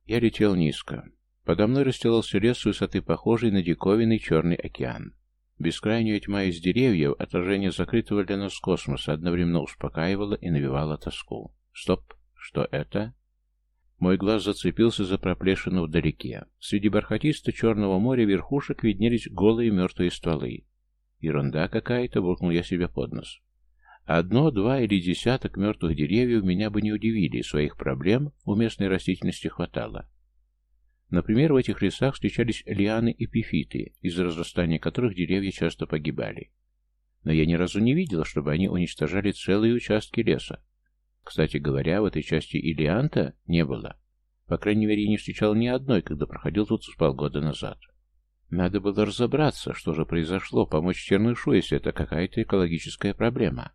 Speaker 1: Я летел низко. Подо мной расстилался лес с высоты, похожий на диковинный черный океан. Бескрайняя тьма из деревьев, отражение закрытого для нас космоса, одновременно успокаивало и навевало тоску. Стоп, что это? Мой глаз зацепился за проплешину вдалеке. Среди бархатисто-черного моря верхушек виднелись голые мертвые стволы. Ерунда какая-то, буркнул я себе под нос. Одно, два или десяток мертвых деревьев меня бы не удивили, своих проблем у местной растительности хватало. Например, в этих лесах встречались лианы и пифиты, из-за разрастания которых деревья часто погибали. Но я ни разу не видел, чтобы они уничтожали целые участки леса. Кстати говоря, в этой части Илианта не было. По крайней мере, я не встречал ни одной, когда проходил тут с полгода назад. Надо было разобраться, что же произошло, помочь Чернышу, если это какая-то экологическая проблема.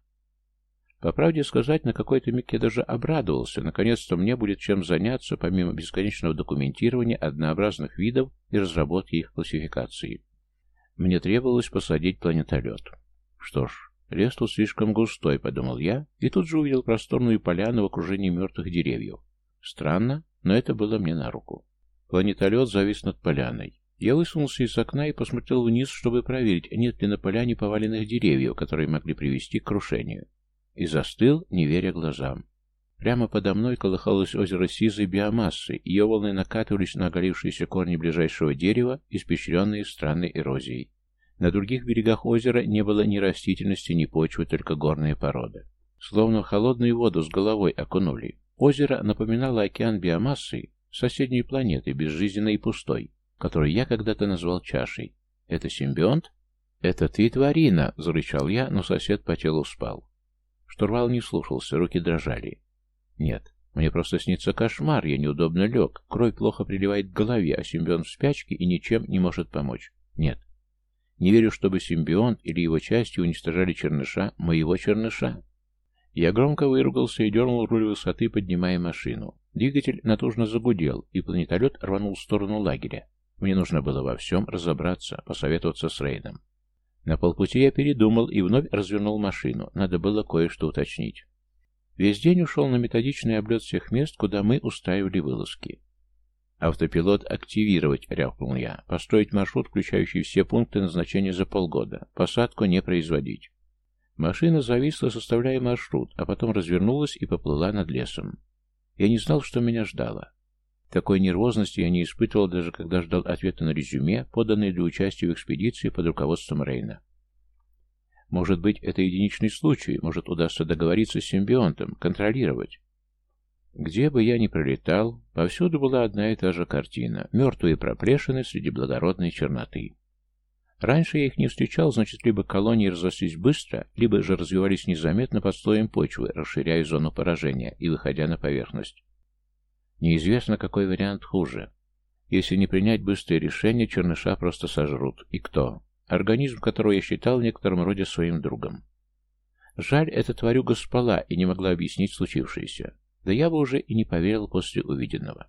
Speaker 1: По правде сказать, на какой-то миг я даже обрадовался. Наконец-то мне будет чем заняться, помимо бесконечного документирования однообразных видов и разработки их классификации. Мне требовалось посадить планетолет. Что ж, лес тут слишком густой, подумал я, и тут же увидел просторную поляну в окружении мертвых деревьев. Странно, но это было мне на руку. Планетолет завис над поляной. Я высунулся из окна и посмотрел вниз, чтобы проверить, нет ли на поляне поваленных деревьев, которые могли привести к крушению. И застыл, не веря глазам. Прямо подо мной колыхалось озеро сизой биомассы, ее волны накатывались на оголившиеся корни ближайшего дерева, испещренные странной эрозией. На других берегах озера не было ни растительности, ни почвы, только горные породы. Словно в холодную воду с головой окунули. Озеро напоминало океан биомассы соседней планеты, безжизненной и пустой, который я когда-то назвал чашей. Это симбионт? «Это ты, тварина!» — зарычал я, но сосед по телу спал. Штурвал не слушался, руки дрожали. Нет, мне просто снится кошмар, я неудобно лег, кровь плохо приливает к голове, а симбионт в спячке и ничем не может помочь. Нет. Не верю, чтобы симбионт или его части уничтожали черныша, моего черныша. Я громко выругался и дернул руль высоты, поднимая машину. Двигатель натужно загудел, и планетолет рванул в сторону лагеря. Мне нужно было во всем разобраться, посоветоваться с Рейном. На полпути я передумал и вновь развернул машину. Надо было кое-что уточнить. Весь день ушел на методичный облет всех мест, куда мы устраивали вылазки. «Автопилот активировать», — рявкнул я. «Построить маршрут, включающий все пункты назначения за полгода. Посадку не производить». Машина зависла, составляя маршрут, а потом развернулась и поплыла над лесом. Я не знал, что меня ждало. Такой нервозности я не испытывал, даже когда ждал ответа на резюме, поданное для участия в экспедиции под руководством Рейна. Может быть, это единичный случай, может удастся договориться с симбионтом, контролировать. Где бы я ни пролетал, повсюду была одна и та же картина. Мертвые проплешины среди благородной черноты. Раньше я их не встречал, значит, либо колонии разошлись быстро, либо же развивались незаметно под слоем почвы, расширяя зону поражения и выходя на поверхность. Неизвестно, какой вариант хуже. Если не принять быстрое решение, черныша просто сожрут. И кто? организм которого я считал в некотором роде своим другом. Жаль, эта тварюга спала и не могла объяснить случившееся. Да я бы уже и не поверил после увиденного.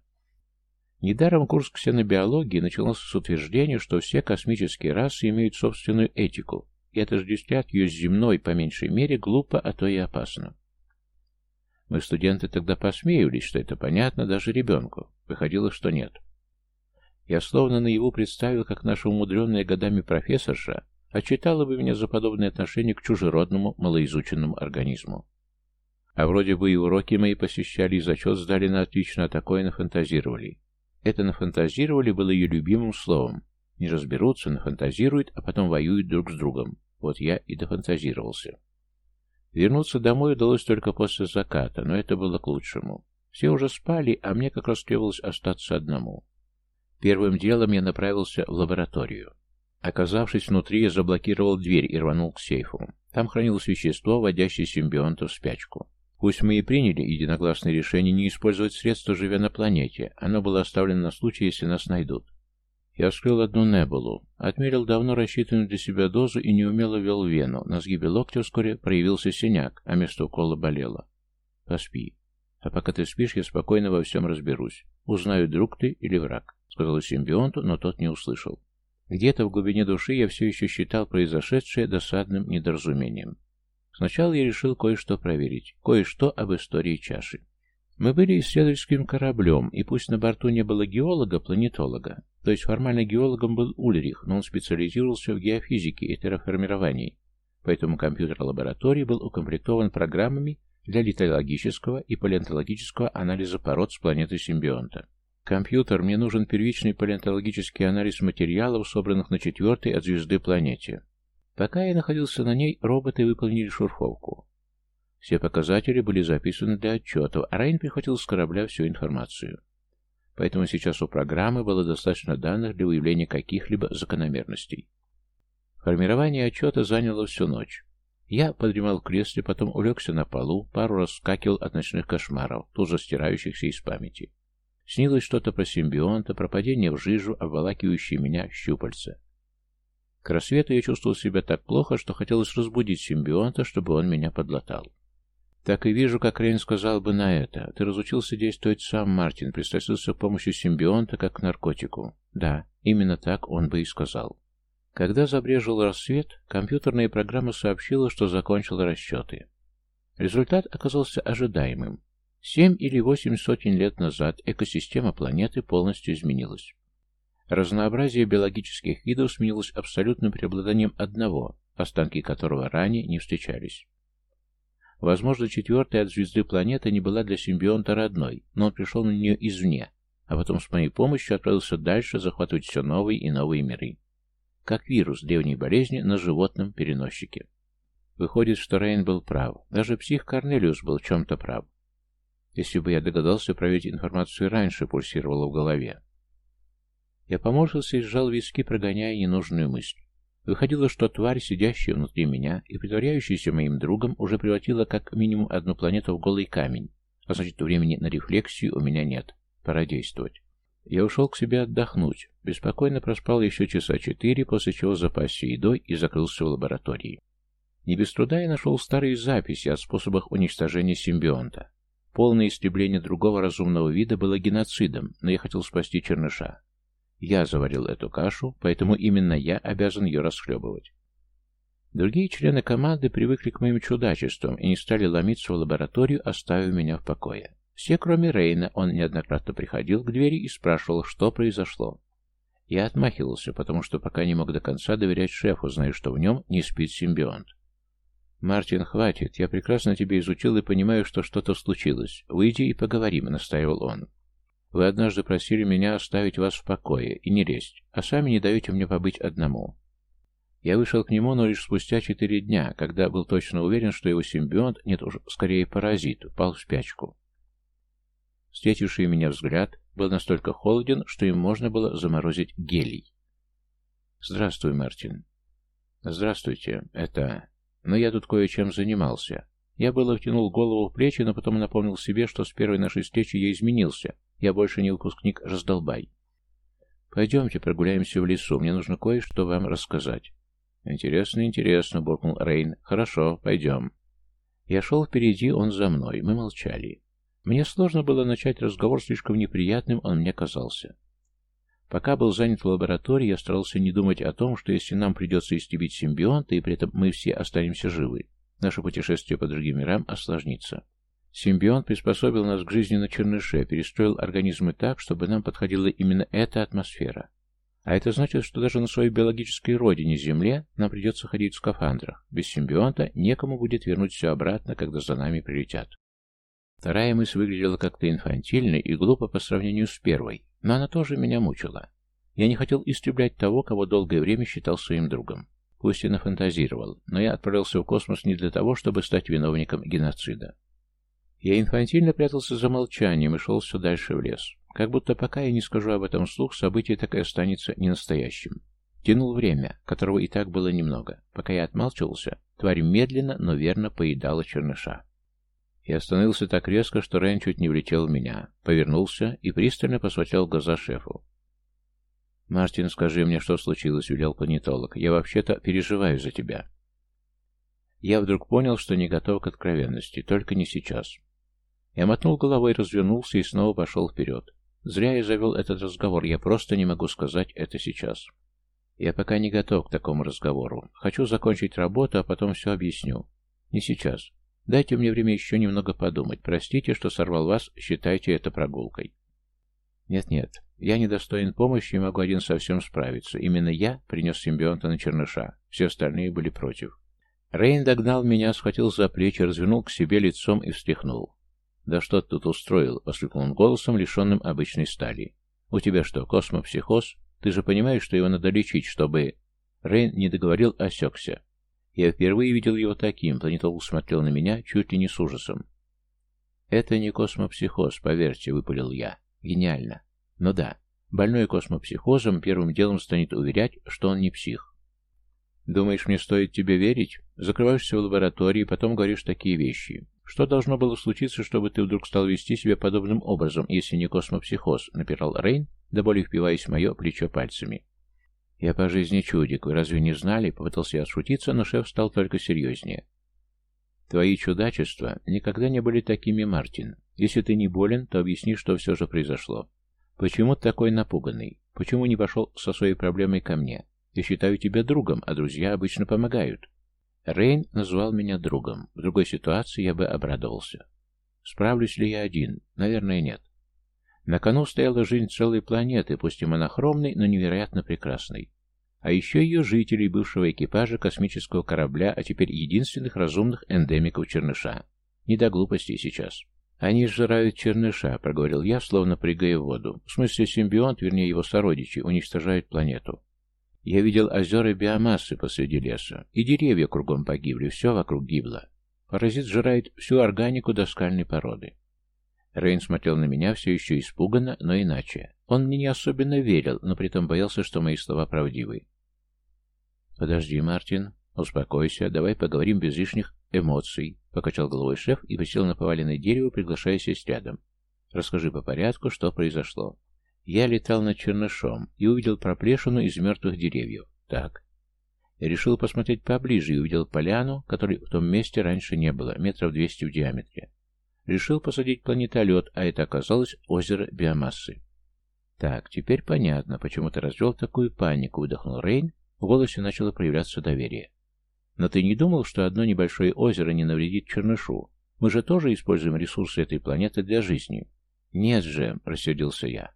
Speaker 1: Недаром курс ксенобиологии начался с утверждения, что все космические расы имеют собственную этику, и отождествлять ее с земной, по меньшей мере, глупо, а то и опасно. Мы, студенты, тогда посмеивались, что это понятно даже ребенку. Выходило, что нет. Я словно наяву представил, как наша умудренная годами профессорша отчитала бы меня за подобное отношение к чужеродному, малоизученному организму. А вроде бы и уроки мои посещали, и зачет сдали на отлично, а такое нафантазировали. Это нафантазировали было ее любимым словом. Не разберутся, нафантазируют, а потом воюют друг с другом. Вот я и дофантазировался. Вернуться домой удалось только после заката, но это было к лучшему. Все уже спали, а мне как раз требовалось остаться одному. Первым делом я направился в лабораторию. Оказавшись внутри, я заблокировал дверь и рванул к сейфу. Там хранилось вещество, вводящее симбионта в спячку. Пусть мы и приняли единогласное решение не использовать средства, живя на планете, оно было оставлено на случай, если нас найдут. Я вскрыл одну небулу, отмерил давно рассчитанную для себя дозу и неумело ввел вену. На сгибе локтя вскоре проявился синяк, а место укола болело. Поспи. А пока ты спишь, я спокойно во всем разберусь. Узнаю, друг ты или враг сказал симбионту, но тот не услышал. Где-то в глубине души я все еще считал произошедшее досадным недоразумением. Сначала я решил кое-что проверить, кое-что об истории чаши. Мы были исследовательским кораблем, и пусть на борту не было геолога-планетолога, то есть формально геологом был Ульрих, но он специализировался в геофизике и терраформировании, поэтому компьютер лаборатории был укомплектован программами для литологического и палеонтологического анализа пород с планеты симбионта. «Компьютер, мне нужен первичный палеонтологический анализ материалов, собранных на четвертой от звезды планете». Пока я находился на ней, роботы выполнили шурфовку. Все показатели были записаны для отчетов, а Райн прихватил с корабля всю информацию. Поэтому сейчас у программы было достаточно данных для выявления каких-либо закономерностей. Формирование отчета заняло всю ночь. Я подремал в кресле, потом улегся на полу, пару раз скакивал от ночных кошмаров, тут же стирающихся из памяти. Снилось что-то про симбионта, про падение в жижу, обволакивающие меня щупальца. К рассвету я чувствовал себя так плохо, что хотелось разбудить симбионта, чтобы он меня подлатал. Так и вижу, как Рейн сказал бы на это. Ты разучился действовать сам, Мартин, пристрастился с помощью симбионта как к наркотику. Да, именно так он бы и сказал. Когда забрежил рассвет, компьютерная программа сообщила, что закончила расчеты. Результат оказался ожидаемым. Семь или восемь сотен лет назад экосистема планеты полностью изменилась. Разнообразие биологических видов сменилось абсолютным преобладанием одного, останки которого ранее не встречались. Возможно, четвертая от звезды планета не была для симбионта родной, но он пришел на нее извне, а потом с моей помощью отправился дальше захватывать все новые и новые миры. Как вирус древней болезни на животном переносчике. Выходит, что Рейн был прав. Даже псих Корнелиус был чем-то прав. Если бы я догадался проверить информацию раньше, пульсировало в голове. Я поморщился и сжал виски, прогоняя ненужную мысль. Выходило, что тварь, сидящая внутри меня и притворяющаяся моим другом, уже превратила как минимум одну планету в голый камень, а значит, времени на рефлексию у меня нет. Пора действовать. Я ушел к себе отдохнуть. Беспокойно проспал еще часа четыре, после чего запасся едой и закрылся в лаборатории. Не без труда я нашел старые записи о способах уничтожения симбионта. Полное истребление другого разумного вида было геноцидом, но я хотел спасти черныша. Я заварил эту кашу, поэтому именно я обязан ее расхлебывать. Другие члены команды привыкли к моим чудачествам и не стали ломиться в лабораторию, оставив меня в покое. Все, кроме Рейна, он неоднократно приходил к двери и спрашивал, что произошло. Я отмахивался, потому что пока не мог до конца доверять шефу, зная, что в нем не спит симбионт. «Мартин, хватит. Я прекрасно тебя изучил и понимаю, что что-то случилось. Выйди и поговорим», — настаивал он. Вы однажды просили меня оставить вас в покое и не лезть, а сами не даете мне побыть одному. Я вышел к нему, но лишь спустя четыре дня, когда был точно уверен, что его симбионт, нет уж, скорее паразит, упал в спячку. Встретивший меня взгляд был настолько холоден, что им можно было заморозить гелий. «Здравствуй, Мартин». «Здравствуйте. Это... Но я тут кое-чем занимался. Я было втянул голову в плечи, но потом напомнил себе, что с первой нашей встречи я изменился, я больше не выпускник раздолбай. Пойдемте прогуляемся в лесу, мне нужно кое-что вам рассказать. Интересно, интересно, буркнул Рейн. Хорошо, пойдем. Я шел впереди, он за мной. Мы молчали. Мне сложно было начать разговор, слишком неприятным он мне казался. Пока был занят в лаборатории, я старался не думать о том, что если нам придется истребить симбионта, и при этом мы все останемся живы, наше путешествие по другим мирам осложнится. Симбион приспособил нас к жизни на черныше, перестроил организмы так, чтобы нам подходила именно эта атмосфера. А это значит, что даже на своей биологической родине, Земле, нам придется ходить в скафандрах. Без симбионта некому будет вернуть все обратно, когда за нами прилетят. Вторая мысль выглядела как-то инфантильно и глупо по сравнению с первой, но она тоже меня мучила. Я не хотел истреблять того, кого долгое время считал своим другом. Пусть и нафантазировал, но я отправился в космос не для того, чтобы стать виновником геноцида. Я инфантильно прятался за молчанием и шел все дальше в лес. Как будто пока я не скажу об этом вслух, событие так и останется ненастоящим. Тянул время, которого и так было немного. Пока я отмалчивался, тварь медленно, но верно поедала черныша. Я остановился так резко, что Рен чуть не влетел в меня. Повернулся и пристально посмотрел глаза шефу. «Мартин, скажи мне, что случилось», — велел планетолог. «Я вообще-то переживаю за тебя». Я вдруг понял, что не готов к откровенности, только не сейчас. Я мотнул головой, развернулся и снова пошел вперед. Зря я завел этот разговор, я просто не могу сказать это сейчас. Я пока не готов к такому разговору. Хочу закончить работу, а потом все объясню. Не сейчас. Дайте мне время еще немного подумать. Простите, что сорвал вас, считайте это прогулкой. Нет-нет, я недостоин помощи и могу один совсем справиться. Именно я принес симбионта на черныша. Все остальные были против. Рейн догнал меня, схватил за плечи, развернул к себе лицом и встряхнул. «Да что ты тут устроил?» — воскликнул он голосом, лишенным обычной стали. «У тебя что, космопсихоз? Ты же понимаешь, что его надо лечить, чтобы...» Рейн не договорил, осекся. Я впервые видел его таким, планетолог смотрел на меня чуть ли не с ужасом. «Это не космопсихоз, поверьте», — выпалил я. «Гениально. Но да, больной космопсихозом первым делом станет уверять, что он не псих. Думаешь, мне стоит тебе верить? Закрываешься в лаборатории, потом говоришь такие вещи. Что должно было случиться, чтобы ты вдруг стал вести себя подобным образом, если не космопсихоз?» — напирал Рейн, до боли впиваясь в мое плечо пальцами. «Я по жизни чудик, вы разве не знали?» — попытался я отшутиться, но шеф стал только серьезнее. «Твои чудачества никогда не были такими, Мартин. Если ты не болен, то объясни, что все же произошло. Почему ты такой напуганный? Почему не пошел со своей проблемой ко мне? Я считаю тебя другом, а друзья обычно помогают». Рейн назвал меня другом. В другой ситуации я бы обрадовался. Справлюсь ли я один? Наверное, нет. На кону стояла жизнь целой планеты, пусть и монохромной, но невероятно прекрасной. А еще ее жителей, бывшего экипажа космического корабля, а теперь единственных разумных эндемиков черныша. Не до глупостей сейчас. «Они сжирают черныша», — проговорил я, словно прыгая в воду. В смысле, симбионт, вернее его сородичи, уничтожают планету. Я видел озера биомассы посреди леса, и деревья кругом погибли, все вокруг гибло. Паразит сжирает всю органику доскальной породы. Рейн смотрел на меня все еще испуганно, но иначе. Он мне не особенно верил, но при этом боялся, что мои слова правдивы. «Подожди, Мартин, успокойся, давай поговорим без лишних эмоций», — покачал головой шеф и посел на поваленное дерево, приглашая сесть рядом. «Расскажи по порядку, что произошло». Я летал над чернышом и увидел проплешину из мертвых деревьев. Так. Решил посмотреть поближе и увидел поляну, которой в том месте раньше не было, метров двести в диаметре. Решил посадить планетолет, а это оказалось озеро биомассы. Так, теперь понятно, почему ты развел такую панику, выдохнул Рейн, в голосе начало проявляться доверие. Но ты не думал, что одно небольшое озеро не навредит чернышу? Мы же тоже используем ресурсы этой планеты для жизни. Нет же, рассердился я.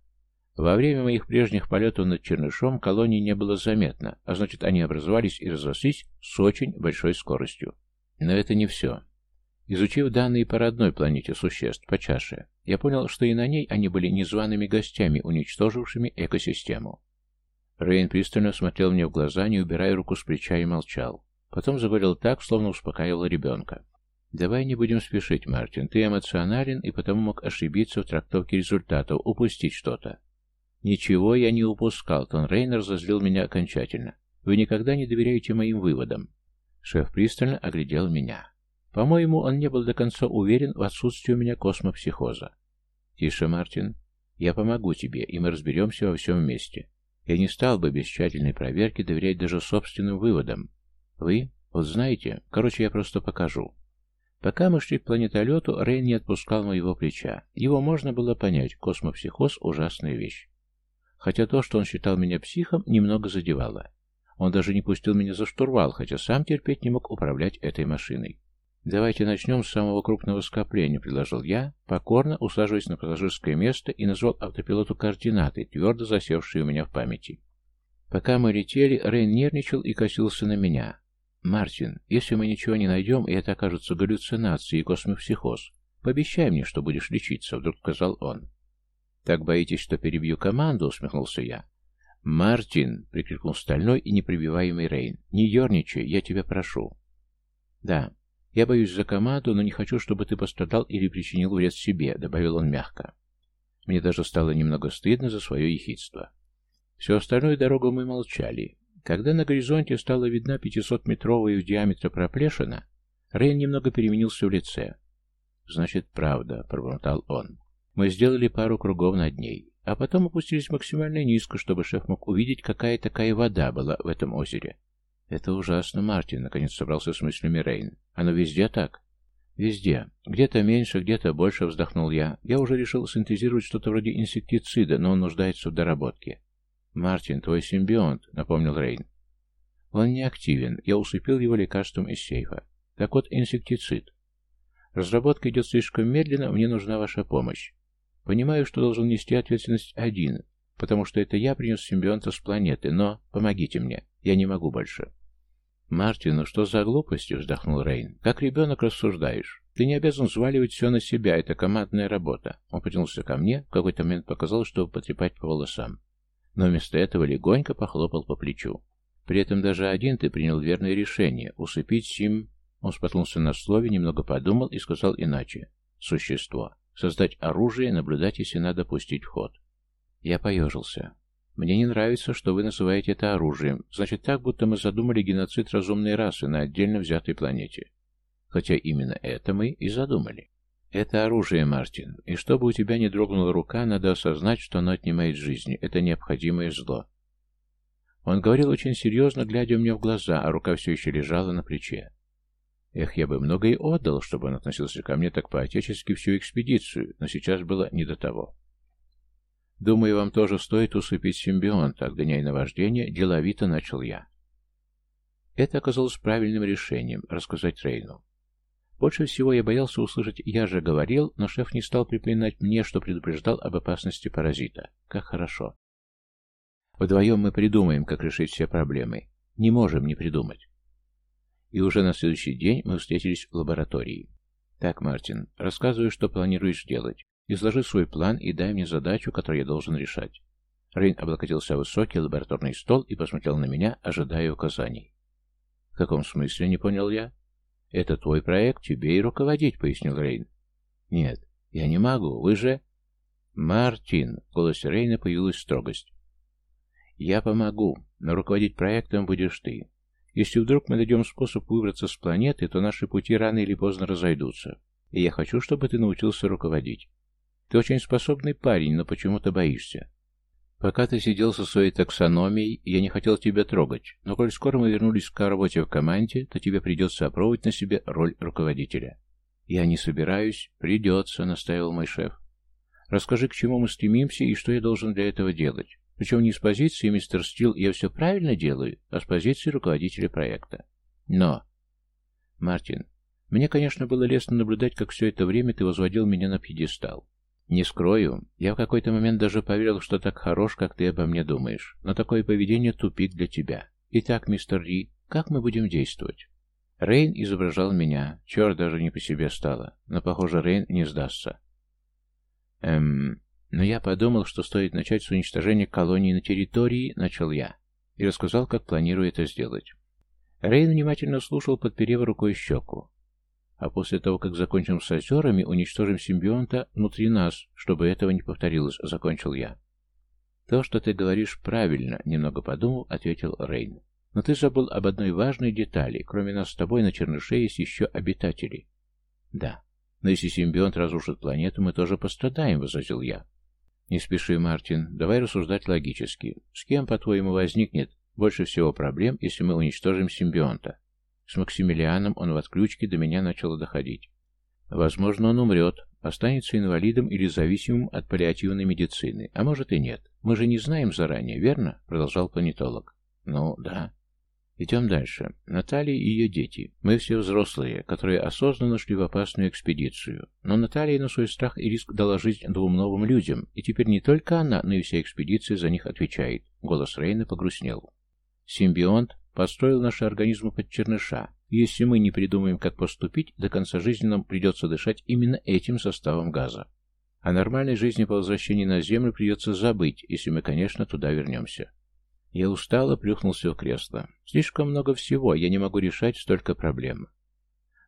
Speaker 1: Во время моих прежних полетов над Чернышом колонии не было заметно, а значит, они образовались и разрослись с очень большой скоростью. Но это не все. Изучив данные по родной планете существ, по чаше, я понял, что и на ней они были незваными гостями, уничтожившими экосистему. Рейн пристально смотрел мне в глаза, не убирая руку с плеча и молчал. Потом заговорил так, словно успокаивал ребенка. «Давай не будем спешить, Мартин. Ты эмоционален и потому мог ошибиться в трактовке результатов, упустить что-то. «Ничего я не упускал», — Тон Рейнер разозлил меня окончательно. «Вы никогда не доверяете моим выводам». Шеф пристально оглядел меня. По-моему, он не был до конца уверен в отсутствии у меня космопсихоза. «Тише, Мартин. Я помогу тебе, и мы разберемся во всем вместе. Я не стал бы без тщательной проверки доверять даже собственным выводам. Вы? Вот знаете, короче, я просто покажу». Пока мы шли к планетолету, Рейн не отпускал моего плеча. Его можно было понять, космопсихоз – ужасная вещь хотя то, что он считал меня психом, немного задевало. Он даже не пустил меня за штурвал, хотя сам терпеть не мог управлять этой машиной. «Давайте начнем с самого крупного скопления», — предложил я, покорно усаживаясь на пассажирское место и назвал автопилоту координаты, твердо засевшие у меня в памяти. Пока мы летели, Рейн нервничал и косился на меня. «Мартин, если мы ничего не найдем, и это окажутся галлюцинации и космопсихоз, пообещай мне, что будешь лечиться», — вдруг сказал он. «Так боитесь, что перебью команду?» — усмехнулся я. «Мартин!» — прикрикнул стальной и неприбиваемый Рейн. «Не ерничай, я тебя прошу». «Да, я боюсь за команду, но не хочу, чтобы ты пострадал или причинил вред себе», — добавил он мягко. Мне даже стало немного стыдно за свое ехидство. Всю остальную дорогу мы молчали. Когда на горизонте стала видна пятисотметровая в диаметре проплешина, Рейн немного переменился в лице. «Значит, правда», — пробормотал он. Мы сделали пару кругов над ней, а потом опустились максимально низко, чтобы шеф мог увидеть, какая такая вода была в этом озере. «Это ужасно, Мартин», — наконец собрался с мыслями Рейн. «Оно везде так?» «Везде. Где-то меньше, где-то больше», — вздохнул я. «Я уже решил синтезировать что-то вроде инсектицида, но он нуждается в доработке». «Мартин, твой симбионт», — напомнил Рейн. «Он не активен. Я усыпил его лекарством из сейфа. Так вот, инсектицид. Разработка идет слишком медленно, мне нужна ваша помощь. Понимаю, что должен нести ответственность один, потому что это я принес симбионта с планеты, но помогите мне, я не могу больше. «Мартин, ну что за глупости?» — вздохнул Рейн. «Как ребенок рассуждаешь. Ты не обязан взваливать все на себя, это командная работа». Он потянулся ко мне, в какой-то момент показал, чтобы потрепать по волосам. Но вместо этого легонько похлопал по плечу. При этом даже один ты принял верное решение — усыпить Сим... Он споткнулся на слове, немного подумал и сказал иначе. «Существо». Создать оружие, наблюдать, если надо пустить ход. Я поежился. Мне не нравится, что вы называете это оружием. Значит, так, будто мы задумали геноцид разумной расы на отдельно взятой планете. Хотя именно это мы и задумали. Это оружие, Мартин, и чтобы у тебя не дрогнула рука, надо осознать, что оно отнимает жизни. Это необходимое зло. Он говорил очень серьезно, глядя мне в глаза, а рука все еще лежала на плече. Эх, я бы многое отдал, чтобы он относился ко мне так по-отечески всю экспедицию, но сейчас было не до того. Думаю, вам тоже стоит усыпить симбионта, отгоняя наваждение, деловито начал я. Это оказалось правильным решением — рассказать Рейну. Больше всего я боялся услышать «я же говорил», но шеф не стал припоминать мне, что предупреждал об опасности паразита. Как хорошо. Вдвоем мы придумаем, как решить все проблемы. Не можем не придумать. И уже на следующий день мы встретились в лаборатории. Так, Мартин, рассказывай, что планируешь делать. Изложи свой план и дай мне задачу, которую я должен решать. Рейн облокотился в высокий лабораторный стол и посмотрел на меня, ожидая указаний. «В каком смысле?» — не понял я. «Это твой проект, тебе и руководить», — пояснил Рейн. «Нет, я не могу, вы же...» «Мартин!» — в голосе Рейна появилась строгость. «Я помогу, но руководить проектом будешь ты. Если вдруг мы найдем способ выбраться с планеты, то наши пути рано или поздно разойдутся. И я хочу, чтобы ты научился руководить. Ты очень способный парень, но почему-то боишься. Пока ты сидел со своей таксономией, я не хотел тебя трогать, но коль скоро мы вернулись к работе в команде, то тебе придется опробовать на себе роль руководителя. Я не собираюсь. Придется, настаивал мой шеф. Расскажи, к чему мы стремимся и что я должен для этого делать. Причем не с позиции мистер Стил «я все правильно делаю», а с позиции руководителя проекта. Но... Мартин, мне, конечно, было лестно наблюдать, как все это время ты возводил меня на пьедестал. Не скрою, я в какой-то момент даже поверил, что так хорош, как ты обо мне думаешь. Но такое поведение тупик для тебя. Итак, мистер Ри, как мы будем действовать? Рейн изображал меня. Черт, даже не по себе стало. Но, похоже, Рейн не сдастся. Эм... Но я подумал, что стоит начать с уничтожения колонии на территории, начал я. И рассказал, как планирую это сделать. Рейн внимательно слушал, подперев рукой щеку. А после того, как закончим с озерами, уничтожим симбионта внутри нас, чтобы этого не повторилось, закончил я. То, что ты говоришь, правильно, немного подумал, ответил Рейн. Но ты забыл об одной важной детали. Кроме нас с тобой на Черныше есть еще обитатели. Да. Но если симбионт разрушит планету, мы тоже пострадаем, возразил я. Не спеши, Мартин. Давай рассуждать логически. С кем, по-твоему, возникнет больше всего проблем, если мы уничтожим симбионта? С Максимилианом он в отключке до меня начало доходить. Возможно, он умрет, останется инвалидом или зависимым от паллиативной медицины. А может и нет. Мы же не знаем заранее, верно? Продолжал планетолог. Ну, да. Идем дальше. Наталья и ее дети. Мы все взрослые, которые осознанно шли в опасную экспедицию. Но Наталья на свой страх и риск дала жизнь двум новым людям, и теперь не только она, но и вся экспедиция за них отвечает. Голос Рейна погрустнел. Симбионт Построил наши организмы под черныша. Если мы не придумаем, как поступить, до конца жизни нам придется дышать именно этим составом газа. О нормальной жизни по возвращении на Землю придется забыть, если мы, конечно, туда вернемся. Я устало плюхнулся в кресло. Слишком много всего, я не могу решать столько проблем.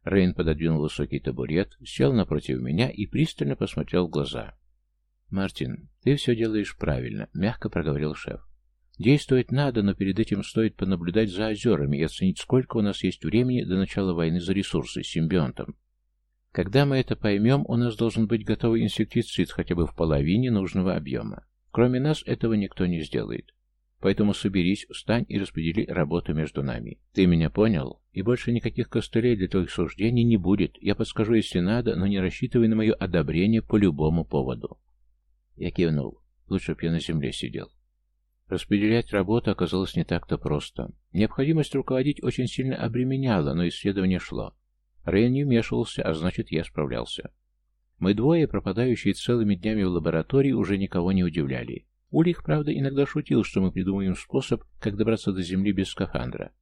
Speaker 1: Рейн пододвинул высокий табурет, сел напротив меня и пристально посмотрел в глаза. «Мартин, ты все делаешь правильно», — мягко проговорил шеф. Действовать надо, но перед этим стоит понаблюдать за озерами и оценить, сколько у нас есть времени до начала войны за ресурсы с симбионтом. Когда мы это поймем, у нас должен быть готовый инсектицид хотя бы в половине нужного объема. Кроме нас этого никто не сделает. Поэтому соберись, встань и распредели работу между нами. Ты меня понял? И больше никаких костылей для твоих суждений не будет. Я подскажу, если надо, но не рассчитывай на мое одобрение по любому поводу. Я кивнул. Лучше б я на земле сидел. Распределять работу оказалось не так-то просто. Необходимость руководить очень сильно обременяла, но исследование шло. Рейн не вмешивался, а значит, я справлялся. Мы двое, пропадающие целыми днями в лаборатории, уже никого не удивляли. Улих, правда, иногда шутил, что мы придумаем способ, как добраться до Земли без скафандра.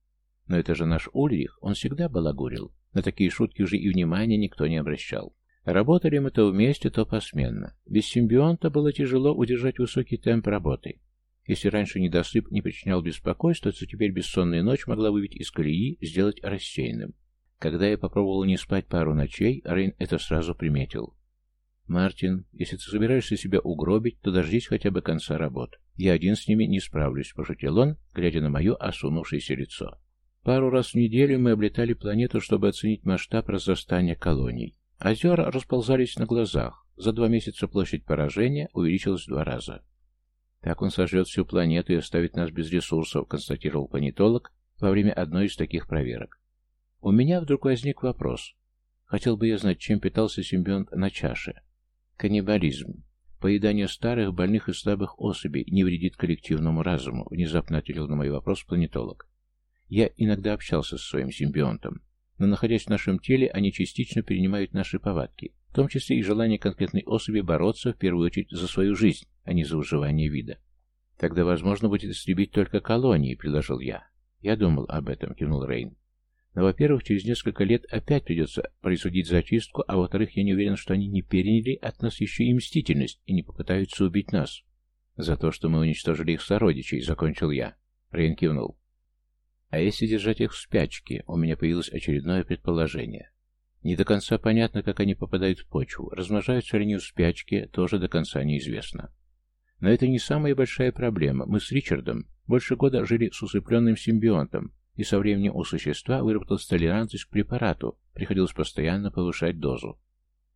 Speaker 1: Но это же наш Ульрих, он всегда балагурил. На такие шутки уже и внимания никто не обращал. Работали мы то вместе, то посменно. Без симбионта было тяжело удержать высокий темп работы. Если раньше недосып не причинял беспокойства, то теперь бессонная ночь могла выбить из колеи, сделать рассеянным. Когда я попробовал не спать пару ночей, Рейн это сразу приметил. «Мартин, если ты собираешься себя угробить, то дождись хотя бы конца работ. Я один с ними не справлюсь», — пошутил он, глядя на мое осунувшееся лицо. Пару раз в неделю мы облетали планету, чтобы оценить масштаб разрастания колоний. Озера расползались на глазах. За два месяца площадь поражения увеличилась в два раза. Так он сожрет всю планету и оставит нас без ресурсов, констатировал планетолог во время одной из таких проверок. У меня вдруг возник вопрос. Хотел бы я знать, чем питался симбионт на чаше. Каннибализм. Поедание старых, больных и слабых особей не вредит коллективному разуму, внезапно ответил на мой вопрос планетолог. Я иногда общался со своим симбионтом, но находясь в нашем теле, они частично перенимают наши повадки, в том числе и желание конкретной особи бороться в первую очередь за свою жизнь, а не за выживание вида. Тогда возможно будет истребить только колонии, предложил я. Я думал об этом, кивнул Рейн. Но, во-первых, через несколько лет опять придется производить зачистку, а во-вторых, я не уверен, что они не переняли от нас еще и мстительность и не попытаются убить нас. За то, что мы уничтожили их сородичей, закончил я. Рейн кивнул. А если держать их в спячке, у меня появилось очередное предположение. Не до конца понятно, как они попадают в почву. Размножаются ли они в спячке, тоже до конца неизвестно. Но это не самая большая проблема. Мы с Ричардом больше года жили с усыпленным симбионтом, и со временем у существа выработалась толерантность к препарату, приходилось постоянно повышать дозу.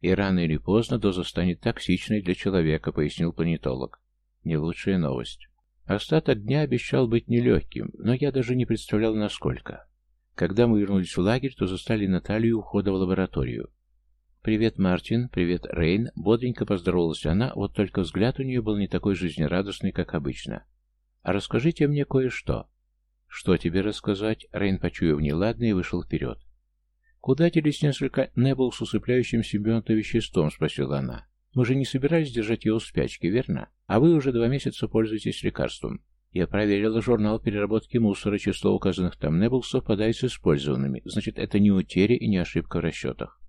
Speaker 1: И рано или поздно доза станет токсичной для человека, пояснил планетолог. Не лучшая новость. Остаток дня обещал быть нелегким, но я даже не представлял, насколько. Когда мы вернулись в лагерь, то застали Наталью у входа в лабораторию. «Привет, Мартин. Привет, Рейн». Бодренько поздоровалась она, вот только взгляд у нее был не такой жизнерадостный, как обычно. «А расскажите мне кое-что». «Что тебе рассказать?» Рейн, почуяв неладное, вышел вперед. «Куда делись несколько Небл с усыпляющим симбионтом веществом?» — спросила она. «Мы же не собирались держать его в спячке, верно? А вы уже два месяца пользуетесь лекарством. Я проверила журнал переработки мусора, число указанных там Небл совпадает с использованными. Значит, это не утеря и не ошибка в расчетах.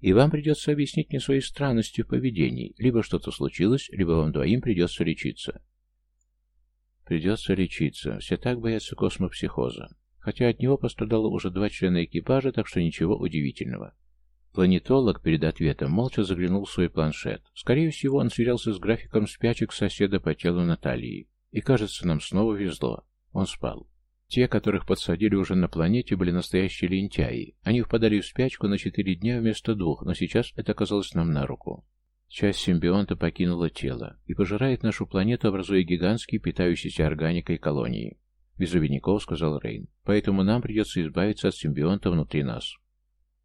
Speaker 1: И вам придется объяснить мне свои странности в поведении. Либо что-то случилось, либо вам двоим придется лечиться. Придется лечиться. Все так боятся космопсихоза. Хотя от него пострадало уже два члена экипажа, так что ничего удивительного. Планетолог перед ответом молча заглянул в свой планшет. Скорее всего, он сверялся с графиком спячек соседа по телу Натальи. И кажется, нам снова везло. Он спал. Те, которых подсадили уже на планете, были настоящие лентяи. Они впадали в спячку на четыре дня вместо двух, но сейчас это оказалось нам на руку. Часть симбионта покинула тело и пожирает нашу планету, образуя гигантские, питающиеся органикой колонии. Без обиняков, сказал Рейн. Поэтому нам придется избавиться от симбионта внутри нас.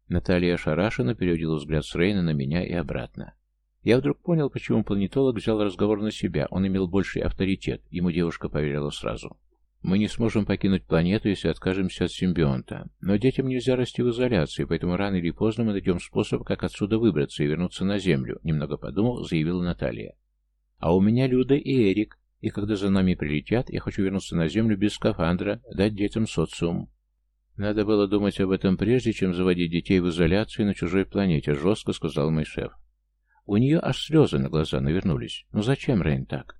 Speaker 1: Наталья ошарашенно переводила взгляд с Рейна на меня и обратно. Я вдруг понял, почему планетолог взял разговор на себя. Он имел больший авторитет. Ему девушка поверила сразу. Мы не сможем покинуть планету, если откажемся от симбионта. Но детям нельзя расти в изоляции, поэтому рано или поздно мы найдем способ, как отсюда выбраться и вернуться на Землю, немного подумав, заявила Наталья. А у меня Люда и Эрик, и когда за нами прилетят, я хочу вернуться на Землю без скафандра, дать детям социум. Надо было думать об этом прежде, чем заводить детей в изоляции на чужой планете, жестко сказал мой шеф. У нее аж слезы на глаза навернулись. Ну зачем, Рейн, так?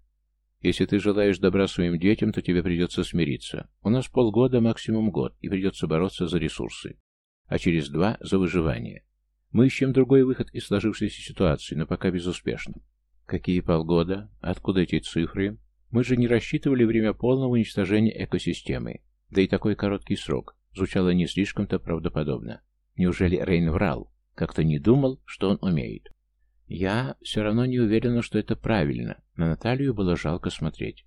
Speaker 1: Если ты желаешь добра своим детям, то тебе придется смириться. У нас полгода, максимум год, и придется бороться за ресурсы. А через два — за выживание. Мы ищем другой выход из сложившейся ситуации, но пока безуспешно. Какие полгода? Откуда эти цифры? Мы же не рассчитывали время полного уничтожения экосистемы. Да и такой короткий срок. Звучало не слишком-то правдоподобно. Неужели Рейн врал? Как-то не думал, что он умеет. Я все равно не уверена, что это правильно. На Наталью было жалко смотреть.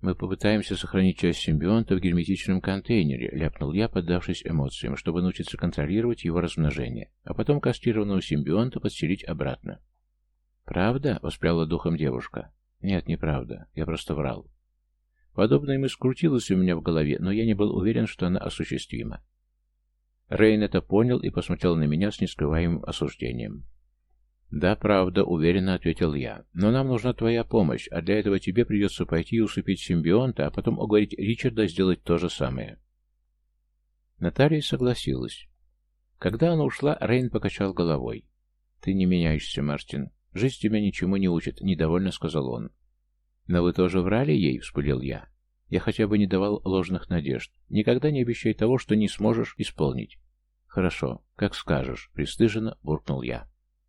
Speaker 1: «Мы попытаемся сохранить часть симбионта в герметичном контейнере», — ляпнул я, поддавшись эмоциям, чтобы научиться контролировать его размножение, а потом кастрированного симбионта подселить обратно. «Правда?» — воспряла духом девушка. «Нет, неправда. Я просто врал». Подобная мысль крутилась у меня в голове, но я не был уверен, что она осуществима. Рейн это понял и посмотрел на меня с нескрываемым осуждением. «Да, правда», — уверенно ответил я. «Но нам нужна твоя помощь, а для этого тебе придется пойти и усыпить симбионта, а потом уговорить Ричарда сделать то же самое». Наталья согласилась. Когда она ушла, Рейн покачал головой. «Ты не меняешься, Мартин. Жизнь тебя ничему не учит», — недовольно сказал он. «Но вы тоже врали ей?» — вспылил я. «Я хотя бы не давал ложных надежд. Никогда не обещай того, что не сможешь исполнить». «Хорошо, как скажешь», — пристыженно буркнул я.